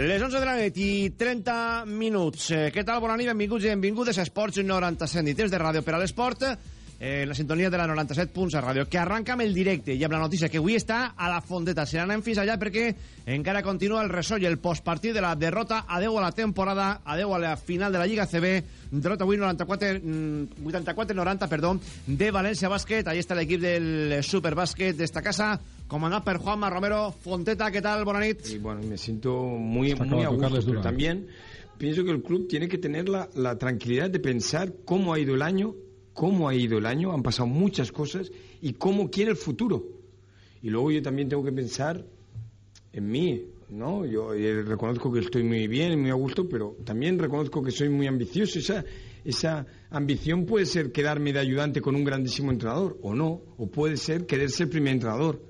Les 11 de la nit i 30 minuts. Eh, què tal? Bona nit, benvinguts i benvingudes a Esports 97 i temps de ràdio per a l'esport. Eh, la sintonia de la 97 punts a ràdio, que arranca amb el directe i amb la notícia que avui està a la Fondeta. Se n'anem fins allà perquè encara continua el resol i el postpartit de la derrota. Adeu a la temporada, adeu a la final de la Lliga CB. Derrota avui 84-90 perdó, de València Bàsquet. Ahí està l'equip del Superbàsquet d'esta casa comandado por Juanma Romero Fonteta, ¿qué tal? Buenas Y bueno, me siento muy, muy a gusto, pero también pienso que el club tiene que tener la, la, tranquilidad de pensar cómo ha ido el año, cómo ha ido el año, han pasado muchas cosas y cómo quiere el futuro. Y luego yo también tengo que pensar en mí, ¿no? Yo eh, reconozco que estoy muy bien, muy a gusto, pero también reconozco que soy muy ambicioso. Esa, esa ambición puede ser quedarme de ayudante con un grandísimo entrenador, o no, o puede ser querer ser primer entrenador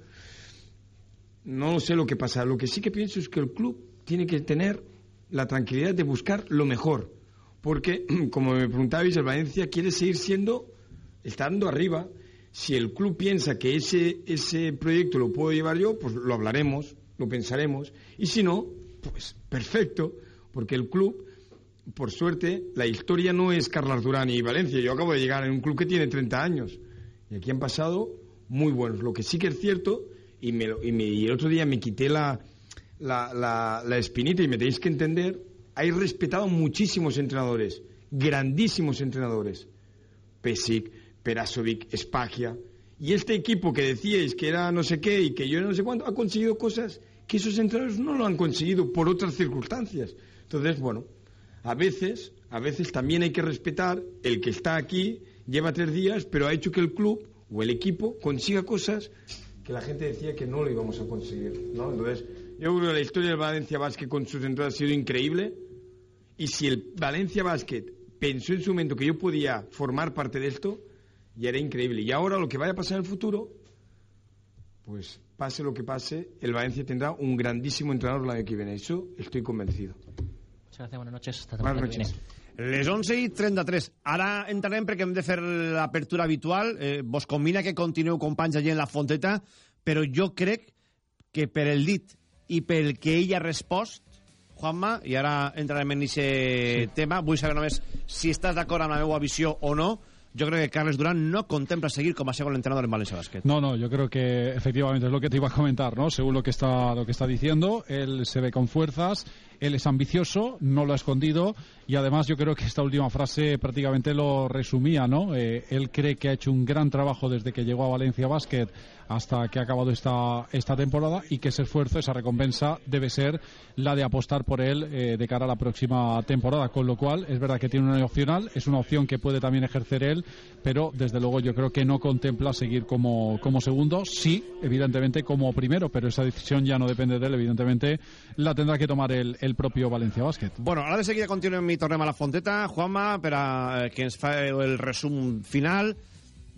no sé lo que pasa. Lo que sí que pienso es que el club tiene que tener la tranquilidad de buscar lo mejor. Porque, como me preguntabais, el Valencia quiere seguir siendo, estando arriba. Si el club piensa que ese, ese proyecto lo puedo llevar yo, pues lo hablaremos, lo pensaremos. Y si no, pues perfecto, porque el club, por suerte, la historia no es Carlos Durán y Valencia. Yo acabo de llegar en un club que tiene 30 años. Y aquí han pasado muy buenos. Lo que sí que es cierto y, me, y, me, y el otro día me quité la, la, espinita y me tenéis que entender, hay respetado muchísimos entrenadores, grandísimos entrenadores. Pesic, Perasovic, Spagia. Y este equipo que decíais que era no sé qué y que yo no sé cuánto, ha conseguido cosas que esos entrenadores no lo han conseguido por otras circunstancias. Entonces, bueno, a veces, a veces también hay que respetar el que está aquí, lleva tres días, pero ha hecho que el club o el equipo consiga cosas que la gente decía que no lo íbamos a conseguir, ¿no? Entonces, yo creo que la historia del Valencia Basket con sus entradas ha sido increíble y si el Valencia Basket pensó en su momento que yo podía formar parte de esto, ya era increíble. Y ahora lo que vaya a pasar en el futuro, pues pase lo que pase, el Valencia tendrá un grandísimo entrenador el año que viene. Eso estoy convencido. Muchas gracias, buenas noches. Hasta buenas noches. Les 11 i 33. Ara entrarem perquè hem de fer l'apertura habitual. Eh, vos combina que continueu, companys, allà en la fonteta, però jo crec que per el dit i pel que ell ha respost, Juanma, i ara entrarem en aquest sí. tema, vull saber només si estàs d'acord amb la meva visió o no, yo creo que Carles Durán no contempla seguir como segundo entrenador en Valencia Basket. No, no, yo creo que efectivamente es lo que te iba a comentar, ¿no? Según lo que está lo que está diciendo, él se ve con fuerzas, él es ambicioso, no lo ha escondido y además yo creo que esta última frase prácticamente lo resumía, ¿no? Eh, él cree que ha hecho un gran trabajo desde que llegó a Valencia Basket hasta que ha acabado esta, esta temporada y que ese esfuerzo, esa recompensa debe ser la de apostar por él eh, de cara a la próxima temporada. Con lo cual, es verdad que tiene una opcional, es una opción que puede también ejercer él, pero desde luego yo creo que no contempla seguir como, como segundo, sí, evidentemente como primero, pero esa decisión ya no depende de él, evidentemente la tendrá que tomar el, el propio Valencia Basket. Bueno, ahora de seguida continuem mi tornem a la Fonteta. Juanma, per a eh, que el resum final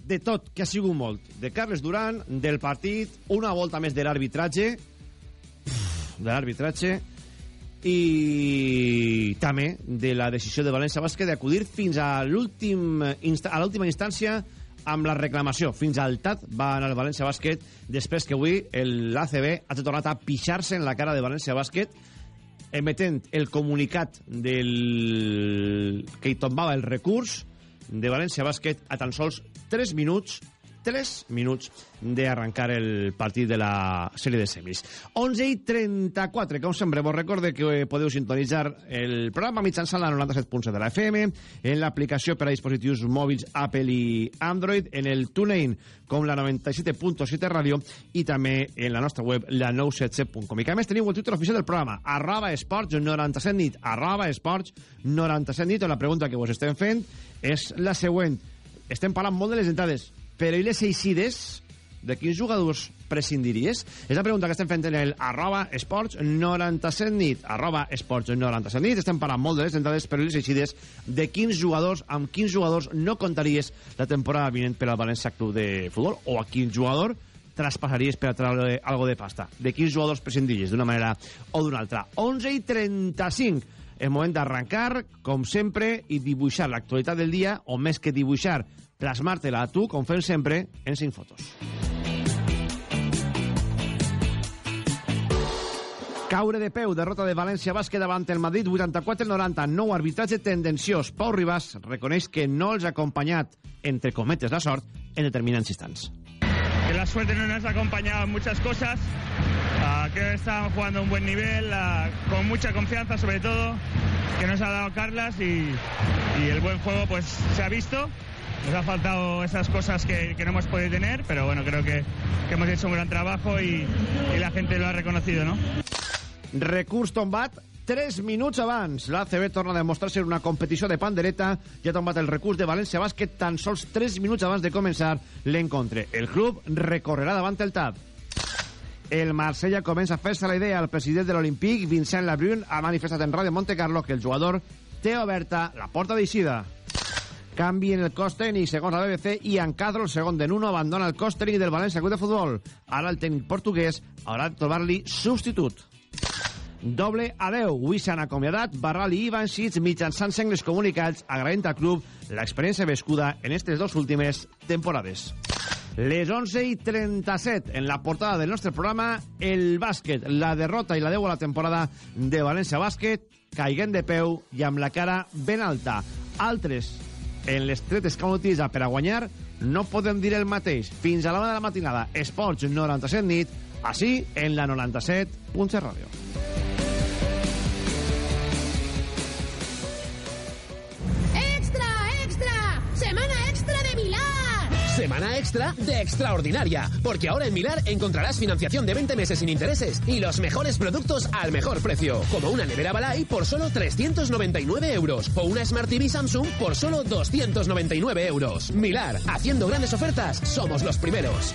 de tot, que ha sigut molt. De Carles Duran, del partit, una volta més de l'arbitratge, de l'arbitratge, i també de la decisió de València Bàsquet d'acudir fins a l'últim a l'última instància amb la reclamació. Fins al TAT va anar el València Bàsquet després que avui l'ACB ha tornat a pixar-se en la cara de València Bàsquet emetent el comunicat del que hi tombava el recurs de València Bàsquet a tan sols 3 minuts 3 minuts d'arrencar el partit de la sèrie de semis. 11 i 34, com sempre, vos recorde que podeu sintonitzar el programa mitjançant la 97.7 de la FM, en l'aplicació per a dispositius mòbils Apple i Android, en el TuneIn com la 97.7 ràdio i també en la nostra web la 977.com. I que a més teniu el Twitter oficial del programa, arroba esports 97 nit, arroba esports 97 nit, la pregunta que vos estem fent és la següent. Estem parlant molt de les entrades, però i les eixides de quins jugadors prescindiries? És la pregunta que estem fent en el arroba esports 97 nit. Arroba esports 97 nit. Estem parlant molt de les entrades, però i les eixides de quins jugadors, amb quins jugadors no contaries la temporada vinent per al València Club de Futbol o a quin jugador traspassaries per a treure algo de pasta. De quins jugadors prescindiries, d'una manera o d'una altra. 11 i 35 el moment d'arrencar, com sempre, i dibuixar l'actualitat del dia, o més que dibuixar, plasmar-te-la a tu, com fem sempre, en 5 fotos. Caure de peu, derrota de València Bàsquet davant el Madrid, 84-90, nou arbitratge tendenciós. Pau Ribas reconeix que no els ha acompanyat, entre cometes, la sort en determinants instants. Que la suerte no nos ha acompañado en muchas cosas. Uh, que estábamos jugando a un buen nivel, uh, con mucha confianza sobre todo, que nos ha dado Carlas y, y el buen juego pues se ha visto. Nos ha faltado esas cosas que, no hemos podido tener, pero bueno, creo que, hemos hecho un gran trabajo y, y la gente lo ha reconocido, ¿no? Recurs tombat 3 minuts abans. L'ACB torna a demostrar ser una competició de pandereta i ha tombat el recurs de València Bàsquet tan sols 3 minuts abans de començar l'encontre. El club recorrerà davant el TAP. El Marsella comença a fer-se la idea. El president de l'Olimpíc, Vincent Labrun, ha manifestat en Ràdio Monte Carlo que el jugador té oberta la porta d'eixida. Canvi en el cos tècnic, segons la BBC, i Encadro, el segon de Nuno, abandona el cos del València Club de Futbol. Ara el tècnic portuguès haurà de trobar-li substitut. Doble adeu. Avui s'han acomiadat Barral i Ivansic mitjançant sengles comunicats agraint al club l'experiència vescuda en aquestes dues últimes temporades. Les 11 i 37 en la portada del nostre programa el bàsquet, la derrota i la deu a la temporada de València Bàsquet caiguent de peu i amb la cara ben alta. Altres en les tretes que han utilitzat per a guanyar no podem dir el mateix. Fins a l'hora de la matinada, Esports 97 nit, així en la 97.7 Ràdio. Semana extra de extraordinaria, porque ahora en Milar encontrarás financiación de 20 meses sin intereses y los mejores productos al mejor precio, como una nevera Balay por solo 399 euros o una Smart TV Samsung por solo 299 euros. Milar, haciendo grandes ofertas, somos los primeros.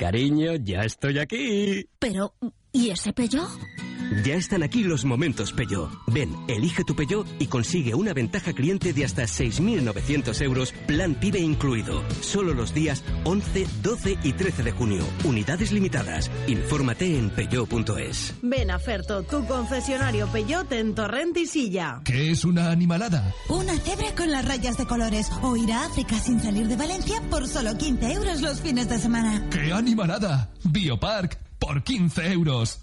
Cariño, ya estoy aquí. Pero, ¿y ese Peugeot? Ya están aquí los momentos Peugeot. Ven, elige tu Peugeot y consigue una ventaja cliente de hasta 6.900 euros, plan PIBE incluido. Solo los días 11, 12 y 13 de junio. Unidades limitadas. Infórmate en peugeot.es. Ven a Ferto, tu concesionario Peugeot en Torrent y Silla. ¿Qué es una animalada? Una cebra con las rayas de colores. O ir a África sin salir de Valencia por solo 15 euros los fines de semana. ¡Qué animalada! Biopark por 15 euros.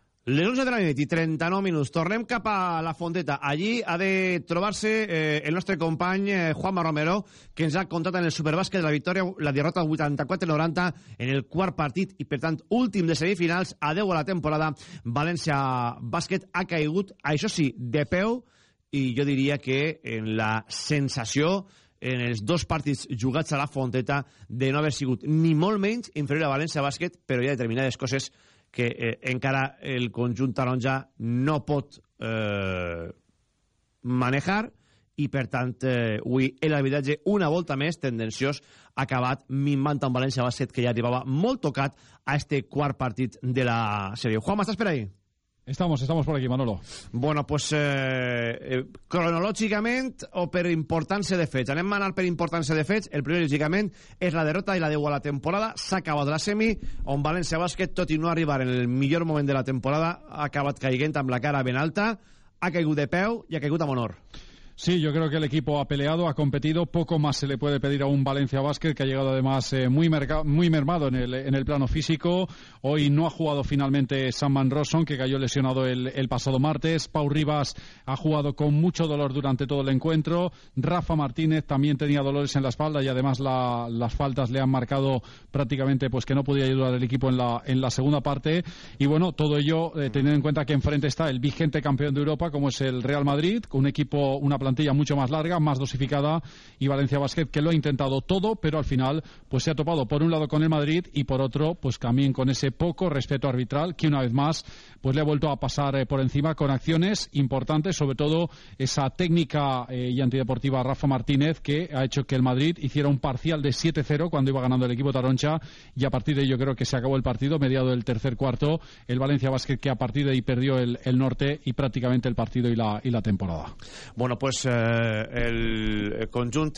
Les 11 de la nit i 39 minuts. Tornem cap a la Fondeta. Allí ha de trobar-se eh, el nostre company eh, Juanma Romero, que ens ha contat en el Superbàsquet la victòria, la derrota 84-90 en el quart partit i, per tant, últim de semifinals, a 10 a la temporada. València Bàsquet ha caigut, això sí, de peu, i jo diria que en la sensació en els dos partits jugats a la Fonteta de no haver sigut ni molt menys inferior a València Bàsquet, però hi ha determinades coses que eh, encara el conjunt taronja no pot eh, manejar i per tant eh, avui l'arbitratge una volta més tendenciós ha acabat minvant amb València Bàsquet que ja arribava molt tocat a este quart partit de la sèrie. Juanma, estàs per ahí? Estamos, estamos por aquí, Manolo. Bueno, pues eh, eh, cronològicament o per importància de fets. Anem a anar per importància de fets. El primer, lògicament, és la derrota i la deu a la temporada. S'ha acabat la semi, on València Bàsquet, tot i no arribar en el millor moment de la temporada, ha acabat caiguent amb la cara ben alta, ha caigut de peu i ha caigut amb honor. Sí, yo creo que el equipo ha peleado, ha competido. Poco más se le puede pedir a un Valencia Basket que ha llegado además eh, muy, mermado en el, plano físico. Hoy no ha jugado finalmente Samman Rosson, que cayó lesionado el, pasado martes. Pau Rivas ha jugado con mucho dolor durante todo el encuentro. Rafa Martínez también tenía dolores en la espalda y además la, las faltas le han marcado prácticamente pues que no podía ayudar el equipo en la, en la segunda parte. Y bueno, todo ello eh, teniendo en cuenta que enfrente está el vigente campeón de Europa, como es el Real Madrid, un equipo, una plantilla mucho más larga, más dosificada, y Valencia Basket que lo ha intentado todo, pero al final pues se ha topado por un lado con el Madrid y por otro pues también con ese poco respeto arbitral que una vez más pues le ha vuelto a pasar eh, por encima con acciones importantes, sobre todo esa técnica eh, y antideportiva Rafa Martínez que ha hecho que el Madrid hiciera un parcial de 7-0 cuando iba ganando el equipo Taroncha y a partir de yo creo que se acabó el partido, mediado del tercer cuarto, el Valencia Basket que a partir de ahí perdió el, el norte y prácticamente el partido y la, y la temporada. Bueno, pues eh, el conjunt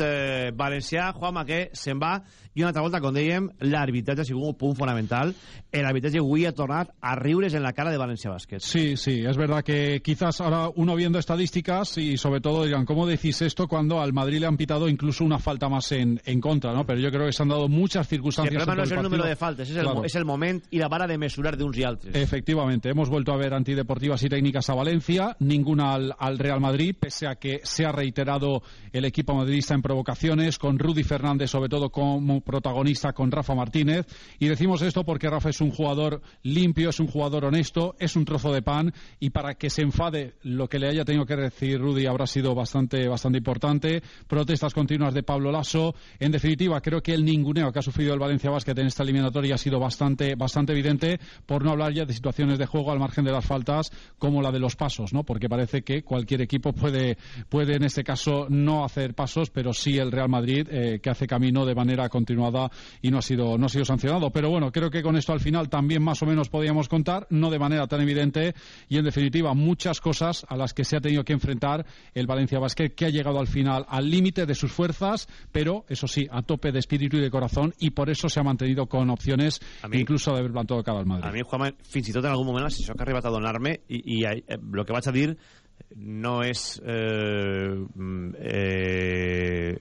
valencià, Juanma, que se'n va i una altra volta, com dèiem, l'arbitratge ha sigut un punt fonamental. L'arbitratge avui ha tornat a riure's en la cara de Valencia Basket. Sí, sí, es verdad que quizás ahora uno viendo estadísticas y sobre todo digan, ¿cómo decís esto cuando al Madrid le han pitado incluso una falta más en, en contra, ¿no? Pero yo creo que se han dado muchas circunstancias. el problema no es el, el número de faltes, es el, claro. es el moment y la vara de mesurar de uns y altres. Efectivamente, hemos vuelto a ver antideportivas y técnicas a Valencia, ninguna al, al Real Madrid, pese a que se ha reiterado el equipo madridista en provocaciones, con Rudy Fernández sobre todo como protagonista, con Rafa Martínez. Y decimos esto porque Rafa es un jugador limpio, es un jugador honesto, es un trozo de pan y para que se enfade lo que le haya tenido que decir Rudy habrá sido bastante, bastante importante. Protestas continuas de Pablo Lasso. En definitiva, creo que el ninguneo que ha sufrido el Valencia Basket en esta eliminatoria ha sido bastante, bastante evidente, por no hablar ya de situaciones de juego al margen de las faltas como la de los pasos, ¿no? Porque parece que cualquier equipo puede, puede en este caso no hacer pasos, pero sí el Real Madrid eh, que hace camino de manera continuada y no ha sido no ha sido sancionado. Pero bueno, creo que con esto al final también más o menos podíamos contar, no de manera tan evidente y en definitiva muchas cosas a las que se ha tenido que enfrentar el Valencia Basket que ha llegado al final al límite de sus fuerzas, pero eso sí, a tope de espíritu y de corazón y por eso se ha mantenido con opciones incluso de haber plantado cara al Madrid. A mi, Juanma, fins i tot en algun moment la sensació que ha arribat a donar-me i, i eh, el que vaig a dir no és eh, eh,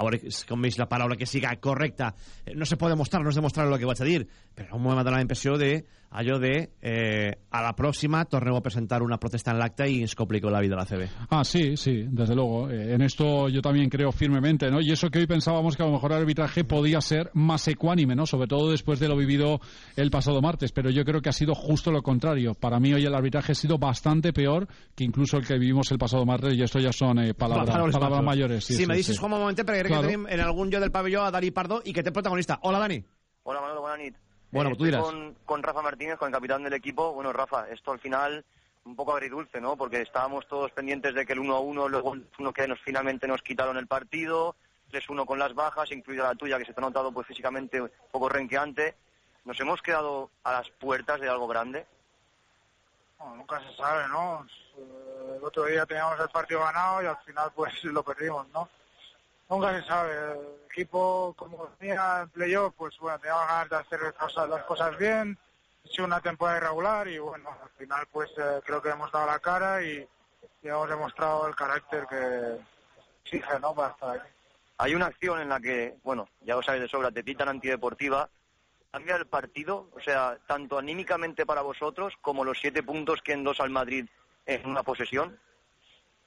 a veure com és la paraula que siga correcta. No se pot demostrar, no és demostrar el que vaig a dir però un moment m'ha donat la impressió de allò de eh, a la próxima torneo a presentar una protesta en el acta y nos complicó la vida la CB. Ah, sí, sí, desde luego. Eh, en esto yo también creo firmemente, ¿no? Y eso que hoy pensábamos que a lo mejor el arbitraje podía ser más ecuánime, ¿no? Sobre todo después de lo vivido el pasado martes, pero yo creo que ha sido justo lo contrario. Para mí hoy el arbitraje ha sido bastante peor que incluso el que vivimos el pasado martes y esto ya son eh, palabras, palabras, palabras mayores. Sí, sí, sí me dices, sí. Juan, un moment, perquè claro. que tenim en algun yo del pabelló a Dani Pardo y que té protagonista. Hola, Dani. Hola, Manolo, buena nit. Bueno, eh, tú dirás. Con, con, Rafa Martínez, con el capitán del equipo. Bueno, Rafa, esto al final un poco agridulce, ¿no? Porque estábamos todos pendientes de que el 1 a 1, luego uno que nos finalmente nos quitaron el partido, 3-1 con las bajas, incluida la tuya, que se te ha notado pues físicamente un poco renqueante. ¿Nos hemos quedado a las puertas de algo grande? Bueno, nunca se sabe, ¿no? El otro día teníamos el partido ganado y al final pues lo perdimos, ¿no? Nunca se sabe. El equipo, como decía en playoff, pues bueno, teníamos ganas de hacer cosas, las cosas bien. Ha sido una temporada irregular y bueno, al final pues eh, creo que hemos dado la cara y, y, hemos demostrado el carácter que exige, ¿no? Para estar aquí. Hay una acción en la que, bueno, ya lo sabes de sobra, te pitan antideportiva. ¿Cambia el partido? O sea, tanto anímicamente para vosotros como los siete puntos que endosa al Madrid en una posesión.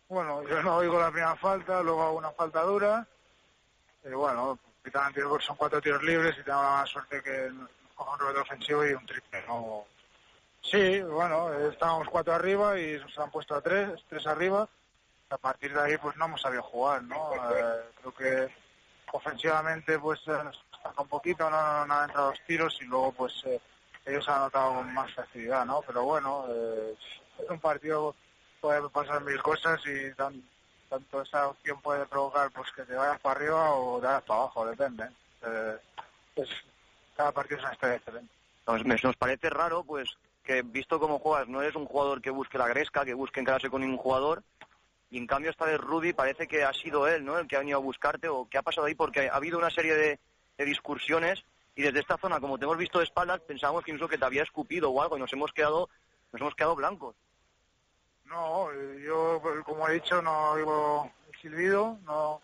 Bueno, yo no oigo la primera falta, luego hago una falta dura pero bueno, pitan porque son cuatro tiros libres y tengo la mala suerte que nos un rebote ofensivo y un triple. ¿no? Sí, bueno, estábamos cuatro arriba y nos han puesto a tres, tres arriba. A partir de ahí, pues no hemos sabido jugar, ¿no? Eh, creo que ofensivamente, pues eh, nos un poquito, no, han entrado los tiros y luego, pues eh, ellos han notado con más facilidad, ¿no? Pero bueno, eh, es un partido, puede pasar mil cosas y tan, tanto esa opción puede provocar pues que te vayas para arriba o te vayas para abajo, depende. Eh, pues, cada partido es una historia diferente. Nos, nos parece raro, pues, que visto cómo juegas, no eres un jugador que busque la gresca, que busque encararse con ningún jugador, y en cambio esta vez Rudy parece que ha sido él, ¿no? El que ha venido a buscarte, o qué ha pasado ahí, porque ha habido una serie de, de discursiones, y desde esta zona, como te hemos visto de espaldas, pensábamos que incluso que te había escupido o algo, y nos hemos quedado, nos hemos quedado blancos. No, yo, como he dicho, no oigo el silbido, no.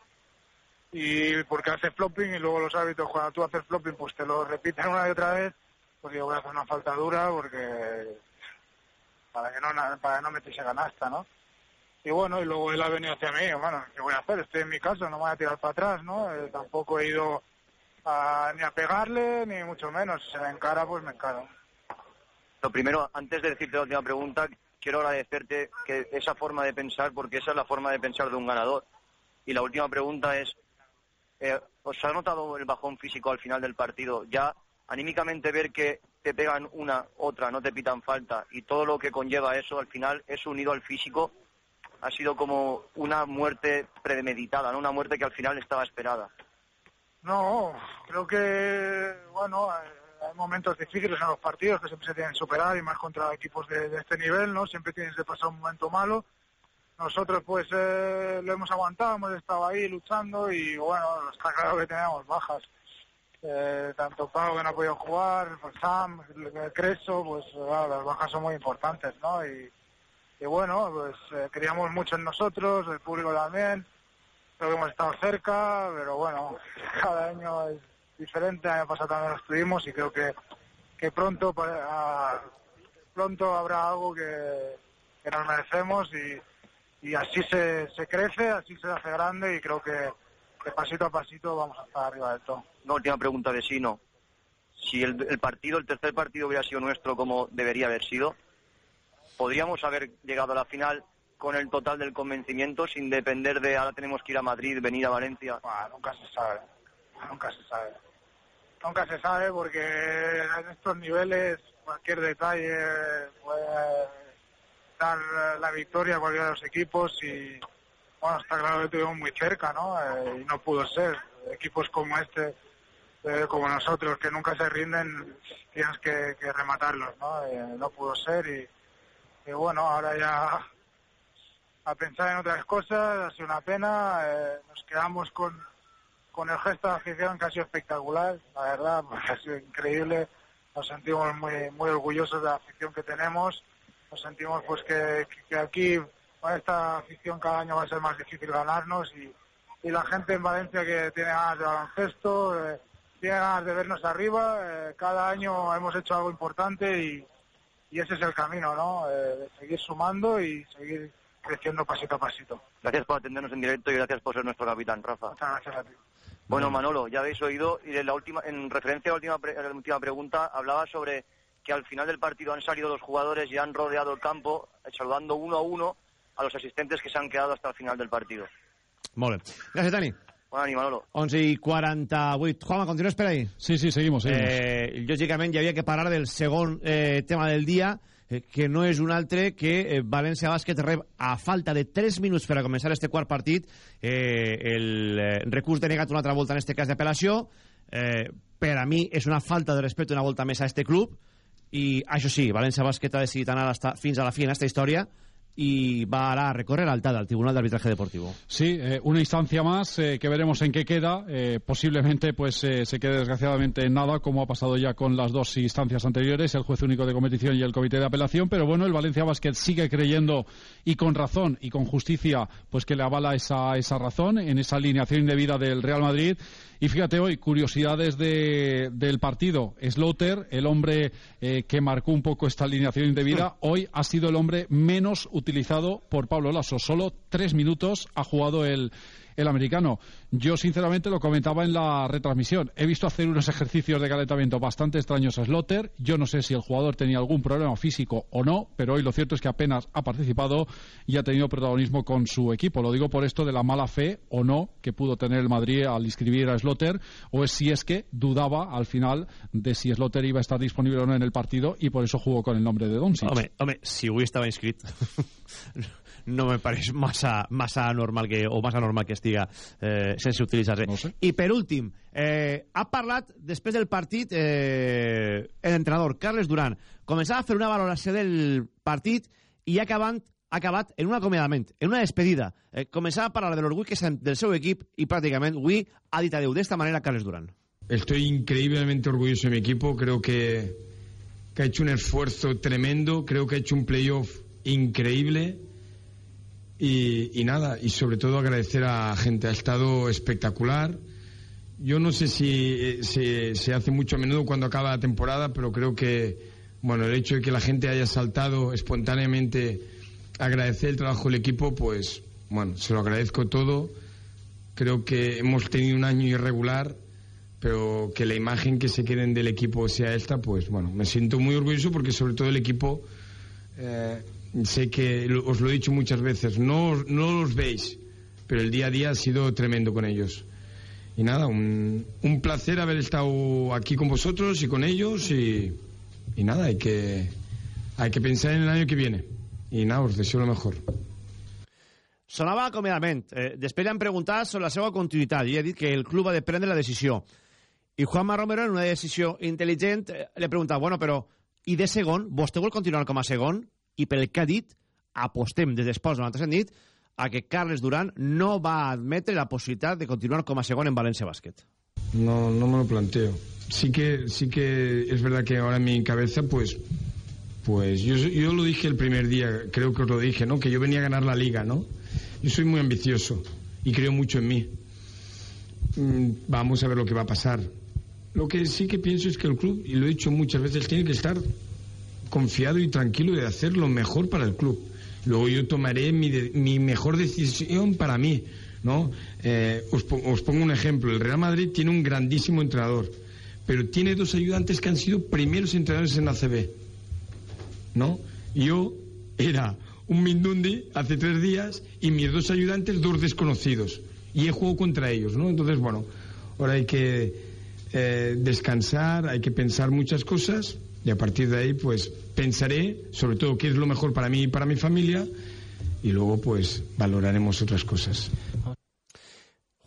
Y porque hace flopping y luego los hábitos, cuando tú haces flopping, pues te lo repiten una y otra vez, pues yo voy a hacer una falta dura porque para que no, para que no metiese canasta, ¿no? Y bueno, y luego él ha venido hacia mí, bueno, ¿qué voy a hacer? Estoy en mi casa, no me voy a tirar para atrás, ¿no? Eh, tampoco he ido a, ni a pegarle, ni mucho menos. Se me encara, pues me encaro. Lo primero, antes de decirte la última pregunta, quiero agradecerte que esa forma de pensar, porque esa es la forma de pensar de un ganador. Y la última pregunta es, eh, ¿os ha notado el bajón físico al final del partido? Ya anímicamente ver que te pegan una, otra, no te pitan falta y todo lo que conlleva eso al final es unido al físico, ha sido como una muerte premeditada, ¿no? una muerte que al final estaba esperada. No, creo que, bueno, hay momentos difíciles en los partidos que siempre se tienen que superar y más contra equipos de, este nivel, ¿no? Siempre tienes que pasar un momento malo. Nosotros, pues, eh, lo hemos aguantado, hemos estado ahí luchando y, bueno, está claro que tenemos bajas. Eh, tanto Pau que no ha podido jugar, pues Sam, Creso, pues, las bajas son muy importantes, ¿no? Y, bueno, pues, eh, queríamos mucho en nosotros, el público también creo que hemos estado cerca, pero bueno, cada año es diferente, el año pasado también lo estuvimos y creo que, que pronto, pronto habrá algo que, nos merecemos y, y así se, se crece, así se hace grande y creo que, que pasito a pasito vamos a estar arriba del todo. Una última pregunta de Sino. Si el, el partido, el tercer partido hubiera sido nuestro como debería haber sido, ¿podríamos haber llegado a la final con el total del convencimiento, sin depender de ahora tenemos que ir a Madrid, venir a Valencia? nunca se sabe, nunca se sabe. Nunca se sabe porque en estos niveles cualquier detalle puede dar la victoria a cualquiera de los equipos y bueno, está claro que estuvimos muy cerca, ¿no? Eh, y no pudo ser. Equipos como este, eh, como nosotros, que nunca se rinden, tienes que, rematarlos, ¿no? Eh, no pudo ser y bueno, ahora ya a pensar en otras cosas, ha sido una pena, nos quedamos con, con el gesto de afición que ha sido espectacular, la verdad, ha sido increíble, nos sentimos muy, muy orgullosos de la afición que tenemos, nos sentimos pues que, aquí con esta afición cada año va a ser más difícil ganarnos y, y la gente en Valencia que tiene ganas de baloncesto, eh, tiene ganas de vernos arriba, eh, cada año hemos hecho algo importante y, y ese es el camino, ¿no? de seguir sumando y seguir creciendo pasito a pasito. Gracias por atendernos en directo y gracias por ser nuestro capitán, Rafa. Muchas gracias a ti. Bueno, Manolo, ya habéis oído, y en, la última, en referencia a la última, la última pregunta, hablaba sobre que al final del partido han salido los jugadores y han rodeado el campo, saludando uno a uno a los asistentes que se han quedado hasta el final del partido. Molt Gracias, Dani. Bueno, Manolo. 11 i 48. Juanma, continues per ahí? Sí, sí, seguimos, seguimos. Eh, lògicament, hi havia que parlar del segon eh, tema del dia, Eh, que no és un altre que eh, València Bàsquet rep a falta de 3 minuts per a començar este quart partit eh, el eh, recurs denegat una altra volta en este cas d'apel·lació eh, per a mi és una falta de respecte una volta més a este club. I això sí, València Bàsquet ha decidit anar fins a la fi en esta història y va a recorrer al TAD, al Tribunal de Arbitraje Deportivo. Sí, eh, una instancia más eh, que veremos en qué queda. Eh, posiblemente pues se quede desgraciadamente en nada, como ha pasado ya con las dos instancias anteriores, el juez único de competición y el comité de apelación. Pero bueno, el Valencia Basket sigue creyendo y con razón y con justicia pues que le avala esa, esa razón en esa alineación indebida del Real Madrid. Y fíjate hoy, curiosidades de, del partido. Slaughter, el hombre que marcó un poco esta alineación indebida, hoy ha sido el hombre menos utilizado por Pablo Lasso. Solo tres minutos ha jugado el, el americano. Yo, sinceramente, lo comentaba en la retransmisión. He visto hacer unos ejercicios de calentamiento bastante extraños a Slotter. Yo no sé si el jugador tenía algún problema físico o no, pero hoy lo cierto es que apenas ha participado y ha tenido protagonismo con su equipo. Lo digo por esto de la mala fe o no que pudo tener el Madrid al inscribir a Slotter, o es si es que dudaba al final de si Slotter iba a estar disponible o no en el partido y por eso jugó con el nombre de Doncic. Hombre, hombre, si hoy estaba inscrito. no me pareix massa, massa normal que, o massa normal que estiga eh, sense utilitzar-se. No sé. I per últim, eh, ha parlat després del partit eh, l'entrenador Carles Duran. Començava a fer una valoració del partit i ha acabat, ha acabat en un acomiadament, en una despedida. Eh, començava a parlar de l'orgull que és del seu equip i pràcticament avui ha dit adeu d'esta manera Carles Duran. Estoy increíblemente orgulloso de mi equipo, creo que, que ha hecho un esfuerzo tremendo, creo que ha hecho un playoff increíble Y, nada, y sobre todo agradecer a gente, ha estado espectacular. Yo no sé si se hace mucho a menudo cuando acaba la temporada, pero creo que, bueno, el hecho de que la gente haya saltado espontáneamente agradecer el trabajo del equipo, pues, bueno, se lo agradezco todo. Creo que hemos tenido un año irregular, pero que la imagen que se queden del equipo sea esta, pues, bueno, me siento muy orgulloso porque sobre todo el equipo... Eh, sé que os lo he dicho muchas veces, no, no los veis, pero el día a día ha sido tremendo con ellos. Y nada, un, un placer haber estado aquí con vosotros y con ellos y, y nada, hay que, hay que pensar en el año que viene. I nada, us deseo lo mejor. Sonava acomiadament. Eh, després li han preguntat sobre la seva continuïtat i ha dit que el club ha de prendre la decisió. I Juanma Romero, en una decisió intel·ligent, eh, li ha preguntat, bueno, però, i de segon, vostè vol continuar com a segon? I pel que ha dit, apostem des d'Esports 97 nit a que Carles Durán no va admetre la possibilitat de continuar com a segon en València Bàsquet. No, no me lo planteo. Sí que, sí que es verdad que ahora en mi cabeza, pues, pues yo, yo lo dije el primer día, creo que os lo dije, ¿no? Que yo venía a ganar la liga, ¿no? Yo soy muy ambicioso y creo mucho en mí. Mm, vamos a ver lo que va a pasar. Lo que sí que pienso es que el club, y lo he dicho muchas veces, tiene que estar confiado y tranquilo de hacer lo mejor para el club. Luego yo tomaré mi, mi mejor decisión para mí. ¿no? Eh, os, pongo un ejemplo. El Real Madrid tiene un grandísimo entrenador, pero tiene dos ayudantes que han sido primeros entrenadores en ACB. ¿no? Yo era un Mindundi hace tres días y mis dos ayudantes dos desconocidos. Y he jugado contra ellos. ¿no? Entonces, bueno, ahora hay que eh, descansar, hay que pensar muchas cosas y a partir de ahí pues pensaré sobre todo qué es lo mejor para mí y para mi familia y luego pues valoraremos otras cosas.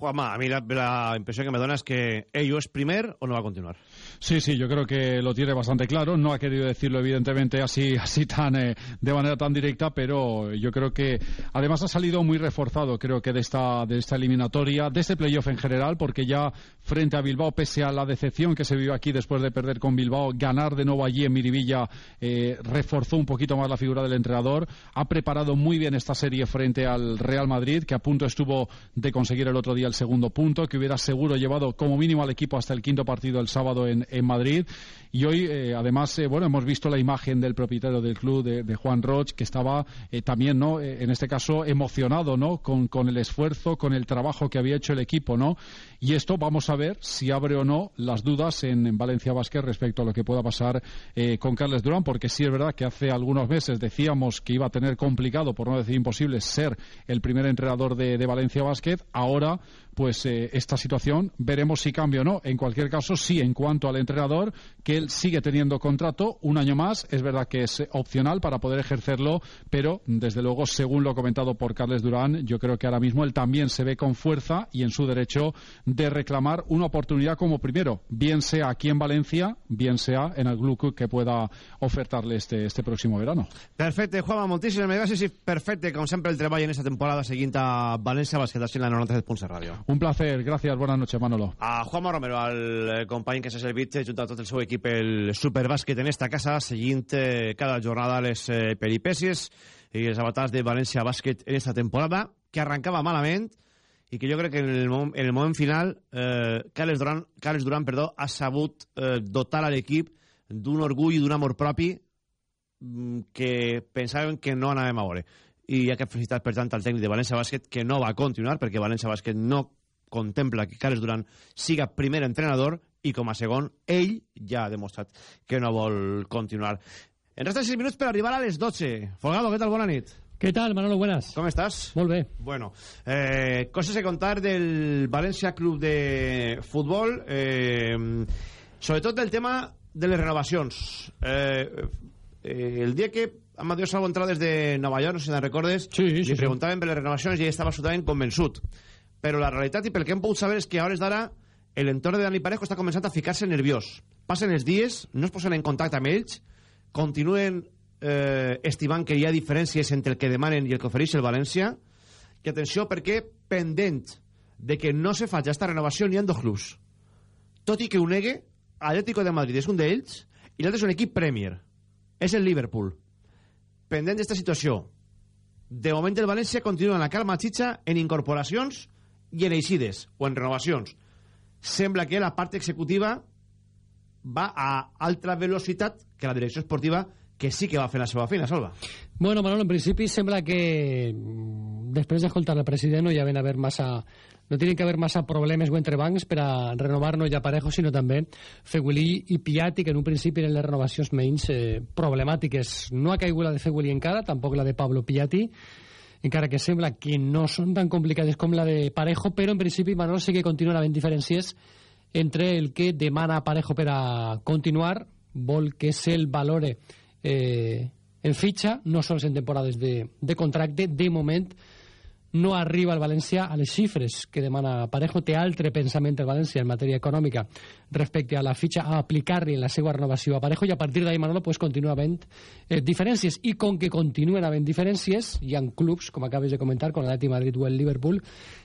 Juanma, a mí la, la impresión que me da es que ello es primer o no va a continuar. Sí, sí, yo creo que lo tiene bastante claro. No ha querido decirlo, evidentemente, así, así tan eh, de manera tan directa, pero yo creo que además ha salido muy reforzado, creo que de esta, de esta eliminatoria, de este playoff en general, porque ya frente a Bilbao, pese a la decepción que se vivió aquí después de perder con Bilbao, ganar de nuevo allí en Miribilla eh, reforzó un poquito más la figura del entrenador. Ha preparado muy bien esta serie frente al Real Madrid, que a punto estuvo de conseguir el otro día el segundo punto, que hubiera seguro llevado como mínimo al equipo hasta el quinto partido el sábado en, en Madrid. Y hoy, eh, además, eh, bueno, hemos visto la imagen del propietario del club, de, Juan Roch, que estaba eh, también, ¿no? en este caso, emocionado, ¿no? Con, con, el esfuerzo, con el trabajo que había hecho el equipo, ¿no? Y esto vamos a ver si abre o no las dudas en, Valencia Vázquez respecto a lo que pueda pasar con Carles Durán, porque sí es verdad que hace algunos meses decíamos que iba a tener complicado, por no decir imposible, ser el primer entrenador de, de Valencia Basket. Ahora, pues esta situación veremos si cambia o no. En cualquier caso, sí, en cuanto al entrenador, que él sigue teniendo contrato un año más. Es verdad que es opcional para poder ejercerlo, pero desde luego, según lo comentado por Carles Durán, yo creo que ahora mismo él también se ve con fuerza y en su derecho de reclamar una oportunidad como primero, bien sea aquí en Valencia, bien sea en el club que pueda ofertarle este, este próximo verano. Perfecto, Juanma, moltíssimes gràcies i perfecte, com sempre, el treball en esta temporada seguint a València Bàsquet, així en la 97.7 Ràdio. Un placer, gracias, buenas noches, Manolo. A Juanma Romero, al company que s'ha servit junt a tot el seu equip el Superbàsquet en esta casa, seguint eh, cada jornada les eh, peripècies i els avatars de València Bàsquet en esta temporada, que arrancava malament i que jo crec que en el, moment, en el moment final eh, Carles, Duran, Carles Duran perdó, ha sabut eh, dotar a l'equip d'un orgull i d'un amor propi mm, que pensaven que no anàvem a veure. I hi ha que felicitar, per tant, al tècnic de València Bàsquet, que no va continuar, perquè València Bàsquet no contempla que Carles Duran siga primer entrenador i com a segon ell ja ha demostrat que no vol continuar. En resten 6 minuts per arribar a les 12. Folgado, què tal? Bona nit. ¿Qué tal, Manolo? Buenas. ¿Cómo estás? Molt bé. Bueno, eh, cosas a contar del Valencia Club de Fútbol, eh, sobre tot el tema de les renovacions. Eh, eh, el dia que Amadeo Salvo entró des de Nova York, no sé si te'n recordes, sí, sí, li sí. preguntaven per les renovacions i ell estava absolutament convençut. Però la realitat, i pel que hem pogut saber, és que a hores d'ara l'entorn de Dani Parejo està començant a ficar-se nerviós. Passen els dies, no es posen en contacte amb ells, continuen eh, estimant que hi ha diferències entre el que demanen i el que ofereix el València, i atenció perquè pendent de que no se faci aquesta renovació n'hi ha dos clubs. Tot i que ho negue, Atlético de Madrid és un d'ells i l'altre és un equip Premier. És el Liverpool. Pendent d'esta situació, de moment el València continua en la calma xitxa en incorporacions i en eixides o en renovacions. Sembla que la part executiva va a altra velocitat que la direcció esportiva que sí que va fer la seva feina, Salva. Bueno, Manolo, en principi sembla que mm, després d'escoltar el president no hi ha ben haver massa no tienen que haver massa problemes o entrebancs per a renovar no ja Parejo, sinó també Fegulí i Piatti, que en un principi eren les renovacions menys eh, problemàtiques. No ha caigut la de Fegulí encara, tampoc la de Pablo Piatti, encara que sembla que no són tan complicades com la de Parejo, però en principi Manolo sí que continuen havent diferències entre el que demana Parejo per a continuar, vol que se'l valore eh, en fitxa, no sols en temporades de, de contracte, de moment no arriba el València a les xifres que demana Parejo, té altre pensament el València en matèria econòmica respecte a la fitxa, a aplicar-li la seva renovació a Parejo i a partir d'ahir Manolo pues, continua havent eh, diferències i com que continuen havent diferències hi ha clubs, com acabes de comentar con l'Atleti Madrid o el Liverpool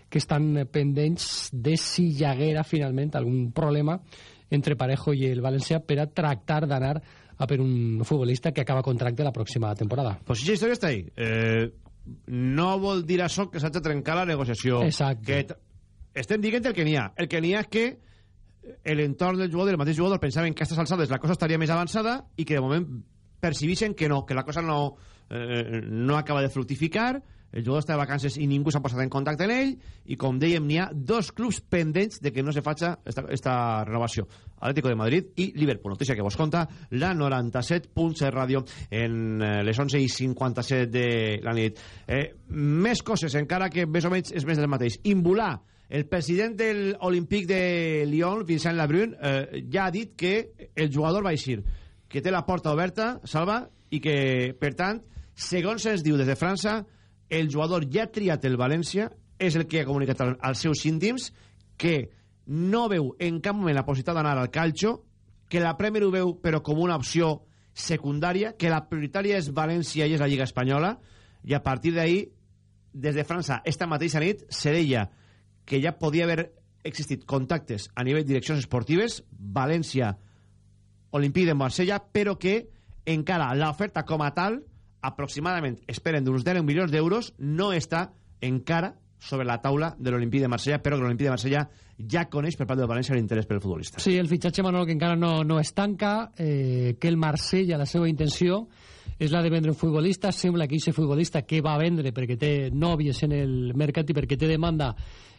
que estan pendents de si hi haguera finalment algun problema entre Parejo i el València per a tractar d'anar a per un futbolista que acaba contracte la pròxima temporada. Pues sí, història està ahí. Eh, no vol dir això que s'ha de trencar la negociació. Exacte. Que estem dient el que n'hi ha. El que n'hi ha és que l'entorn del jugador, el mateix jugador, pensaven que a aquestes alçades la cosa estaria més avançada i que de moment percibixen que no, que la cosa no, eh, no acaba de fructificar el jugador està de vacances i ningú s'ha posat en contacte amb ell i com dèiem n'hi ha dos clubs pendents de que no se faci esta, esta renovació. Atlético de Madrid i Liverpool. Notícia que vos conta la 97.7 ràdio en eh, les 11 i 57 de la nit. Eh, més coses encara que més o menys és més del mateix. Imbular el president del Olímpic de Lyon, Vincent Labrun, eh, ja ha dit que el jugador va eixir, que té la porta oberta, Salva, i que, per tant, segons ens diu des de França, el jugador ja triat el València, és el que ha comunicat als seus íntims, que no veu en cap moment la possibilitat d'anar al calcio, que la Premier ho veu però com una opció secundària, que la prioritària és València i és la Lliga Espanyola, i a partir d'ahir, des de França, esta mateixa nit, se deia que ja podia haver existit contactes a nivell de direccions esportives, València, Olympique de Marsella, però que encara l'oferta com a tal aproximadament esperen d'uns 10 milions d'euros, no està encara sobre la taula de l'Olimpí de Marsella, però que l'Olimpí de Marsella ja coneix per part del València l'interès pel futbolista. Sí, el fitxatge, Manolo, que encara no, no es tanca, eh, que el Marsella, la seva intenció, és la de vendre un futbolista. Sembla que aquest futbolista que va vendre perquè té nòvies en el mercat i perquè té demanda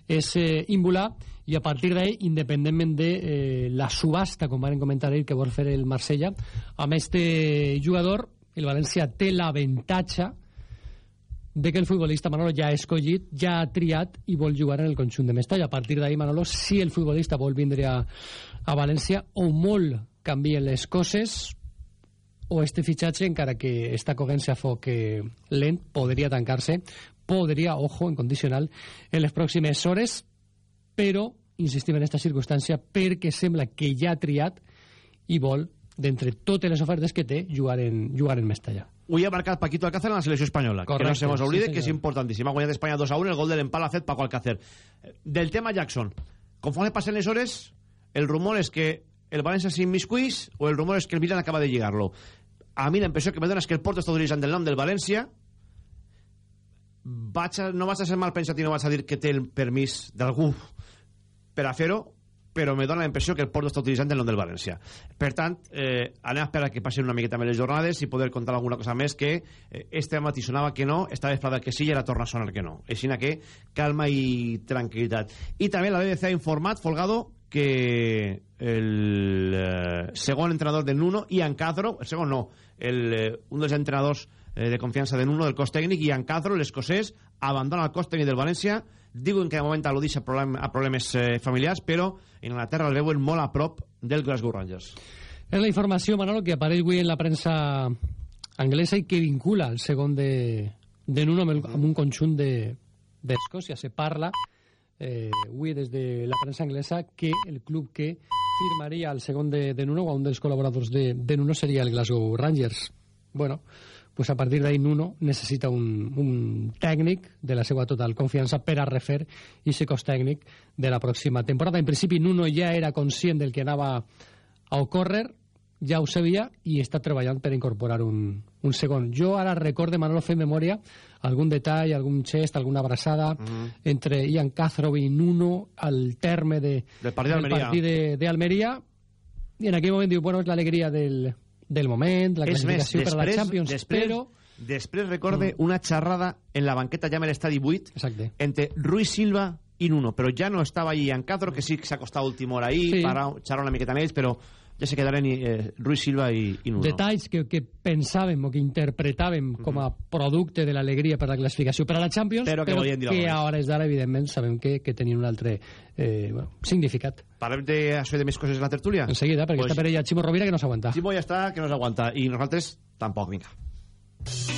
és eh, Imbula i a partir d'ahí, independentment de eh, la subhasta, com van comentar ell, que vol fer el Marsella, amb este jugador el València té l'avantatge de que el futbolista Manolo ja ha escollit, ja ha triat i vol jugar en el conjunt de Mestalla. A partir d'ahir, Manolo, si el futbolista vol vindre a, a València, o molt canvien les coses, o este fitxatge, encara que està coguent-se a foc eh, lent, podria tancar-se, podria, ojo, en condicional, en les pròximes hores, però, insistim en aquesta circumstància, perquè sembla que ja ha triat i vol d'entre totes les ofertes que té, jugar en, jugar en Mestalla. Avui ha marcat Paquito Alcácer en la selecció espanyola, Correcte, que no se mos oblide, sí, que és importantíssim. Ha guanyat Espanya 2 a 1, el gol de l'empal ha fet Paco Alcácer. Del tema Jackson, conforme passen les hores, el rumor és que el València s'immiscuís o el rumor és que el Milan acaba de lligar-lo. A mi la impressió que me dona és que el Porto està utilitzant el nom del València vaig a, no vas a ser mal pensat i no vas a dir que té el permís d'algú per a fer-ho però me dona la impressió que el Porto està utilitzant el nom del València. Per tant, eh, anem a esperar que passin una miqueta més les jornades i poder contar alguna cosa més que eh, este matí sonava que no, estava esperada que sí i ara torna a sonar que no. Així que calma i tranquil·litat. I també la BBC ha informat, Folgado, que el eh, segon entrenador del Nuno, Ian Cazro, el segon no, el, eh, un dels entrenadors eh, de confiança de Nuno, del cos tècnic, Ian Cazro, l'escocès, abandona el cos tècnic del València, diuen que de moment al·ludix a, problem, a problemes eh, familiars, però en Anglaterra el veuen molt a prop del Glasgow Rangers. És la informació, Manolo, que apareix avui en la premsa anglesa i que vincula el segon de, de Nuno amb, el, amb un conjunt d'Escòcia. De, Se parla eh, avui des de la premsa anglesa que el club que firmaria el segon de, de Nuno o un dels col·laboradors de, de Nuno seria el Glasgow Rangers. Bueno, pues a partir d'ahí Nuno necessita un, un tècnic de la seva total confiança per a refer i ser cos tècnic de la pròxima temporada. En principi Nuno ja era conscient del que anava a ocórrer, ja ho sabia i està treballant per incorporar un, un segon. Jo ara recorde, Manolo, fer memòria algun detall, algun gest, alguna abraçada mm -hmm. entre Ian Cazorov i Nuno al terme de, del partit d'Almeria de, Almeria i en aquell moment diu, bueno, és l'alegria del, del moment, la classificació més, després, per a la Champions, després, però... Després recorde mm. una xerrada en la banqueta ja en l'estadi 8 Exacte. entre Ruiz Silva i Nuno, però ja no estava allí en Cazorov, que sí que s'ha costat última hora ahir, sí. para xerrar una miqueta amb ells, però ja se quedaren eh, Ruiz Silva i, i Nuno. Detalls que, que pensàvem o que interpretàvem uh -huh. com a producte de l'alegria per la classificació per a la Champions, però que, però que a hores d'ara, evidentment, sabem que, que tenien un altre eh, bueno, significat. Parlem d'això de més coses de la tertúlia? En seguida, perquè pues... està per ella Ximo Rovira que no s'aguanta. Ximo ja està, que no s'aguanta, i nosaltres tampoc, vinga. Esports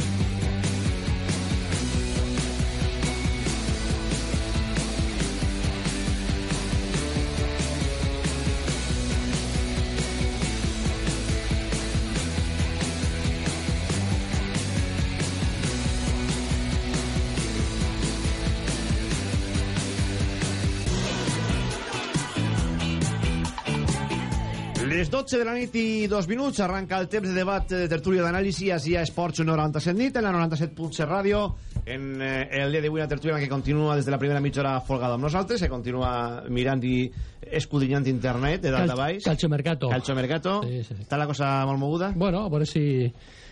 Les 12 de la nit i dos minuts arranca el temps de debat de tertúlia d'anàlisi. Així a Esports 97 nit en la 97.7 ràdio. En eh, el dia d'avui una tertúlia que continua des de la primera mitja hora folgada amb nosaltres se continua mirant i escudrinyant internet de dalt a baix. Calcio Mercato. Calcio Mercato. Sí, sí, sí. està la cosa molt moguda? Bueno, a veure si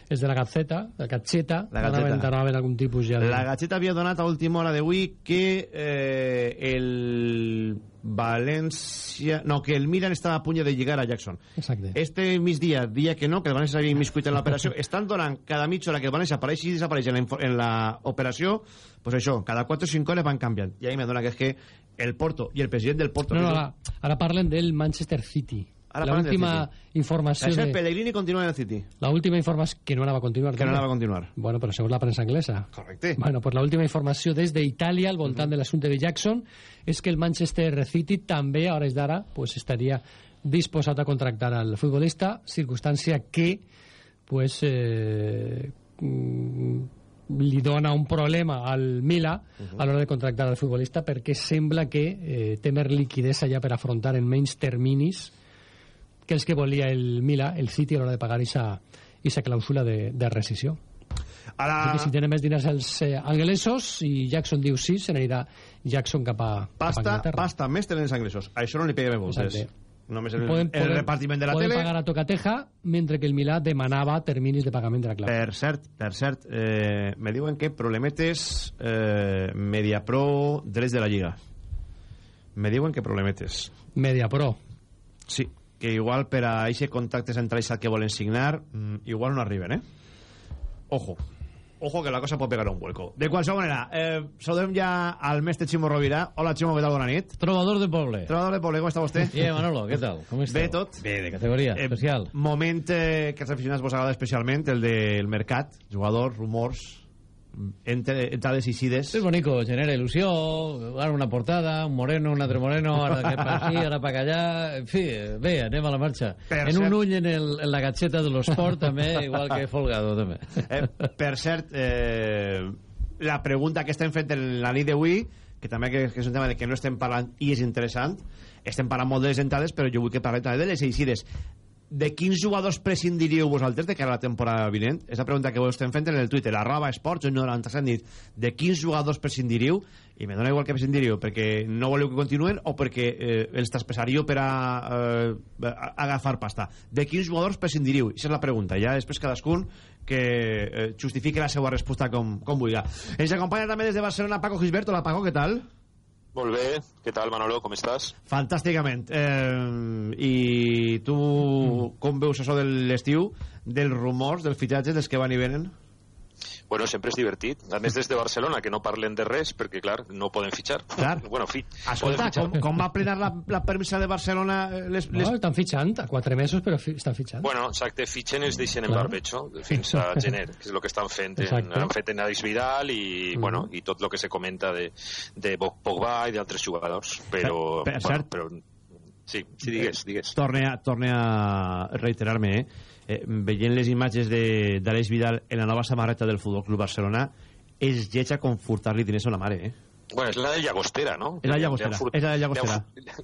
és de la Gazzetta, la Gazzetta, la Gazzetta. A algun tipus ja. De... La Gazzetta havia donat a última hora d'avui que eh, el València... No, que el Milan estava a punt de lligar a Jackson. Exacte. Este migdia, dia que no, que el València s'havia immiscuit en l'operació, estan donant cada mitja hora que el València apareix i desapareix en l'operació, pues això, cada 4 o 5 hores van canviant. I ahí me dona que és que el Porto i el president del Porto... No, no, ara, ara parlen del Manchester City. La última informació Això de... Pellegrini continua en el City. La última informació... Que no anava a continuar. Que no anava a continuar. Bueno, però segons la premsa anglesa. Correcte. Bueno, pues la última informació des d'Itàlia al voltant uh -huh. de l'assumpte de Jackson és que el Manchester City també, a hores d'ara, pues, estaria disposat a contractar al futbolista, circumstància que pues, eh, li dona un problema al Mila uh -huh. a l'hora de contractar al futbolista perquè sembla que eh, té més liquidesa ja per afrontar en menys terminis que els que volia el Mila, el City, a l'hora de pagar aquesta clàusula de, de rescisió. Ara... si tenen més diners els eh, anglesos i Jackson diu sí, se n'anirà Jackson cap a, pasta, cap a Anglaterra. Pasta, més tenen els anglesos. A això no li peguem vosaltres. Només el, poden, el poden, repartiment de la poden tele... pagar a tocateja, mentre que el Milà demanava terminis de pagament de la clau. Per cert, per cert eh, me diuen que problemetes eh, Mediapro drets de la Lliga. Me diuen que problemetes. Mediapro. Sí, que igual per a aquests contactes entre ells que volen signar, mm, igual no arriben, eh? Ojo. Ojo que la cosa pot pegar un vuelco. De qualsevol manera, eh, saludem ja al mestre Ximo Rovira. Hola, Ximo, què tal? Bona nit. Trovador de poble. Trovador de poble, com està vostè? Bien, Manolo, què tal? Com esteu? Bé, tot. Bé, de categoria, eh, especial. Moment eh, que els aficionats vos agrada especialment, el del mercat, jugadors, rumors, entre, entrades i sides. És bonico, genera il·lusió, ara una portada, un moreno, un altre moreno, ara que per aquí, ara per allà... En fi, bé, anem a la marxa. Per en cert... un ull en, el, en la gatxeta de l'esport, també, igual que Folgado, també. Eh, per cert, eh, la pregunta que estem fent en la nit d'avui, que també que, que és un tema de que no estem parlant i és interessant, estem parlant molt de les entrades, però jo vull que parlem també de les eixides de quins jugadors prescindiríeu vosaltres de cara a la temporada vinent? És la pregunta que vos estem fent en el Twitter, arroba esports, en 97 nit. De quins jugadors prescindiríeu? I me dona igual que prescindiríeu, perquè no voleu que continuen o perquè eh, els traspasaríeu per a, eh, a agafar pasta. De quins jugadors prescindiríeu? Aquesta és la pregunta. Ja després cadascun que eh, justifique la seva resposta com, com vulgui. Ens acompanya també des de Barcelona Paco Gisberto. Hola, Paco, què tal? Molt bé, què tal Manolo, com estàs? Fantàsticament. Eh, I tu com veus això de l'estiu, dels rumors, dels fitxatges, dels que van i venen? Bueno, sempre és divertit. A més, des de Barcelona, que no parlen de res, perquè, clar, no poden fitxar. Clar. Bueno, fi, Escolta, com, com va plenar la, la permisa de Barcelona eh, les, les... No, estan fitxant, a quatre mesos, però fi, estan fitxant. Bueno, exacte, fitxen els deixen en Clar. barbecho fins a gener, que és el que estan fent. En, han fet en Alex Vidal i, Mm. bueno, i tot el que se comenta de, de Pogba i d'altres jugadors. Però, Per- per bueno, cert- però Sí, sí, digues, digues. Torne a, torne a reiterar-me, eh? Eh? Veient les imatges de- d'Aleix Vidal en la nova samarreta del Futbol Club Barcelona, és lletja com furtar-li diners a la mare, eh? Bueno, és la de Llagostera, no? És la han Llagostera, furt- és la de Llagostera.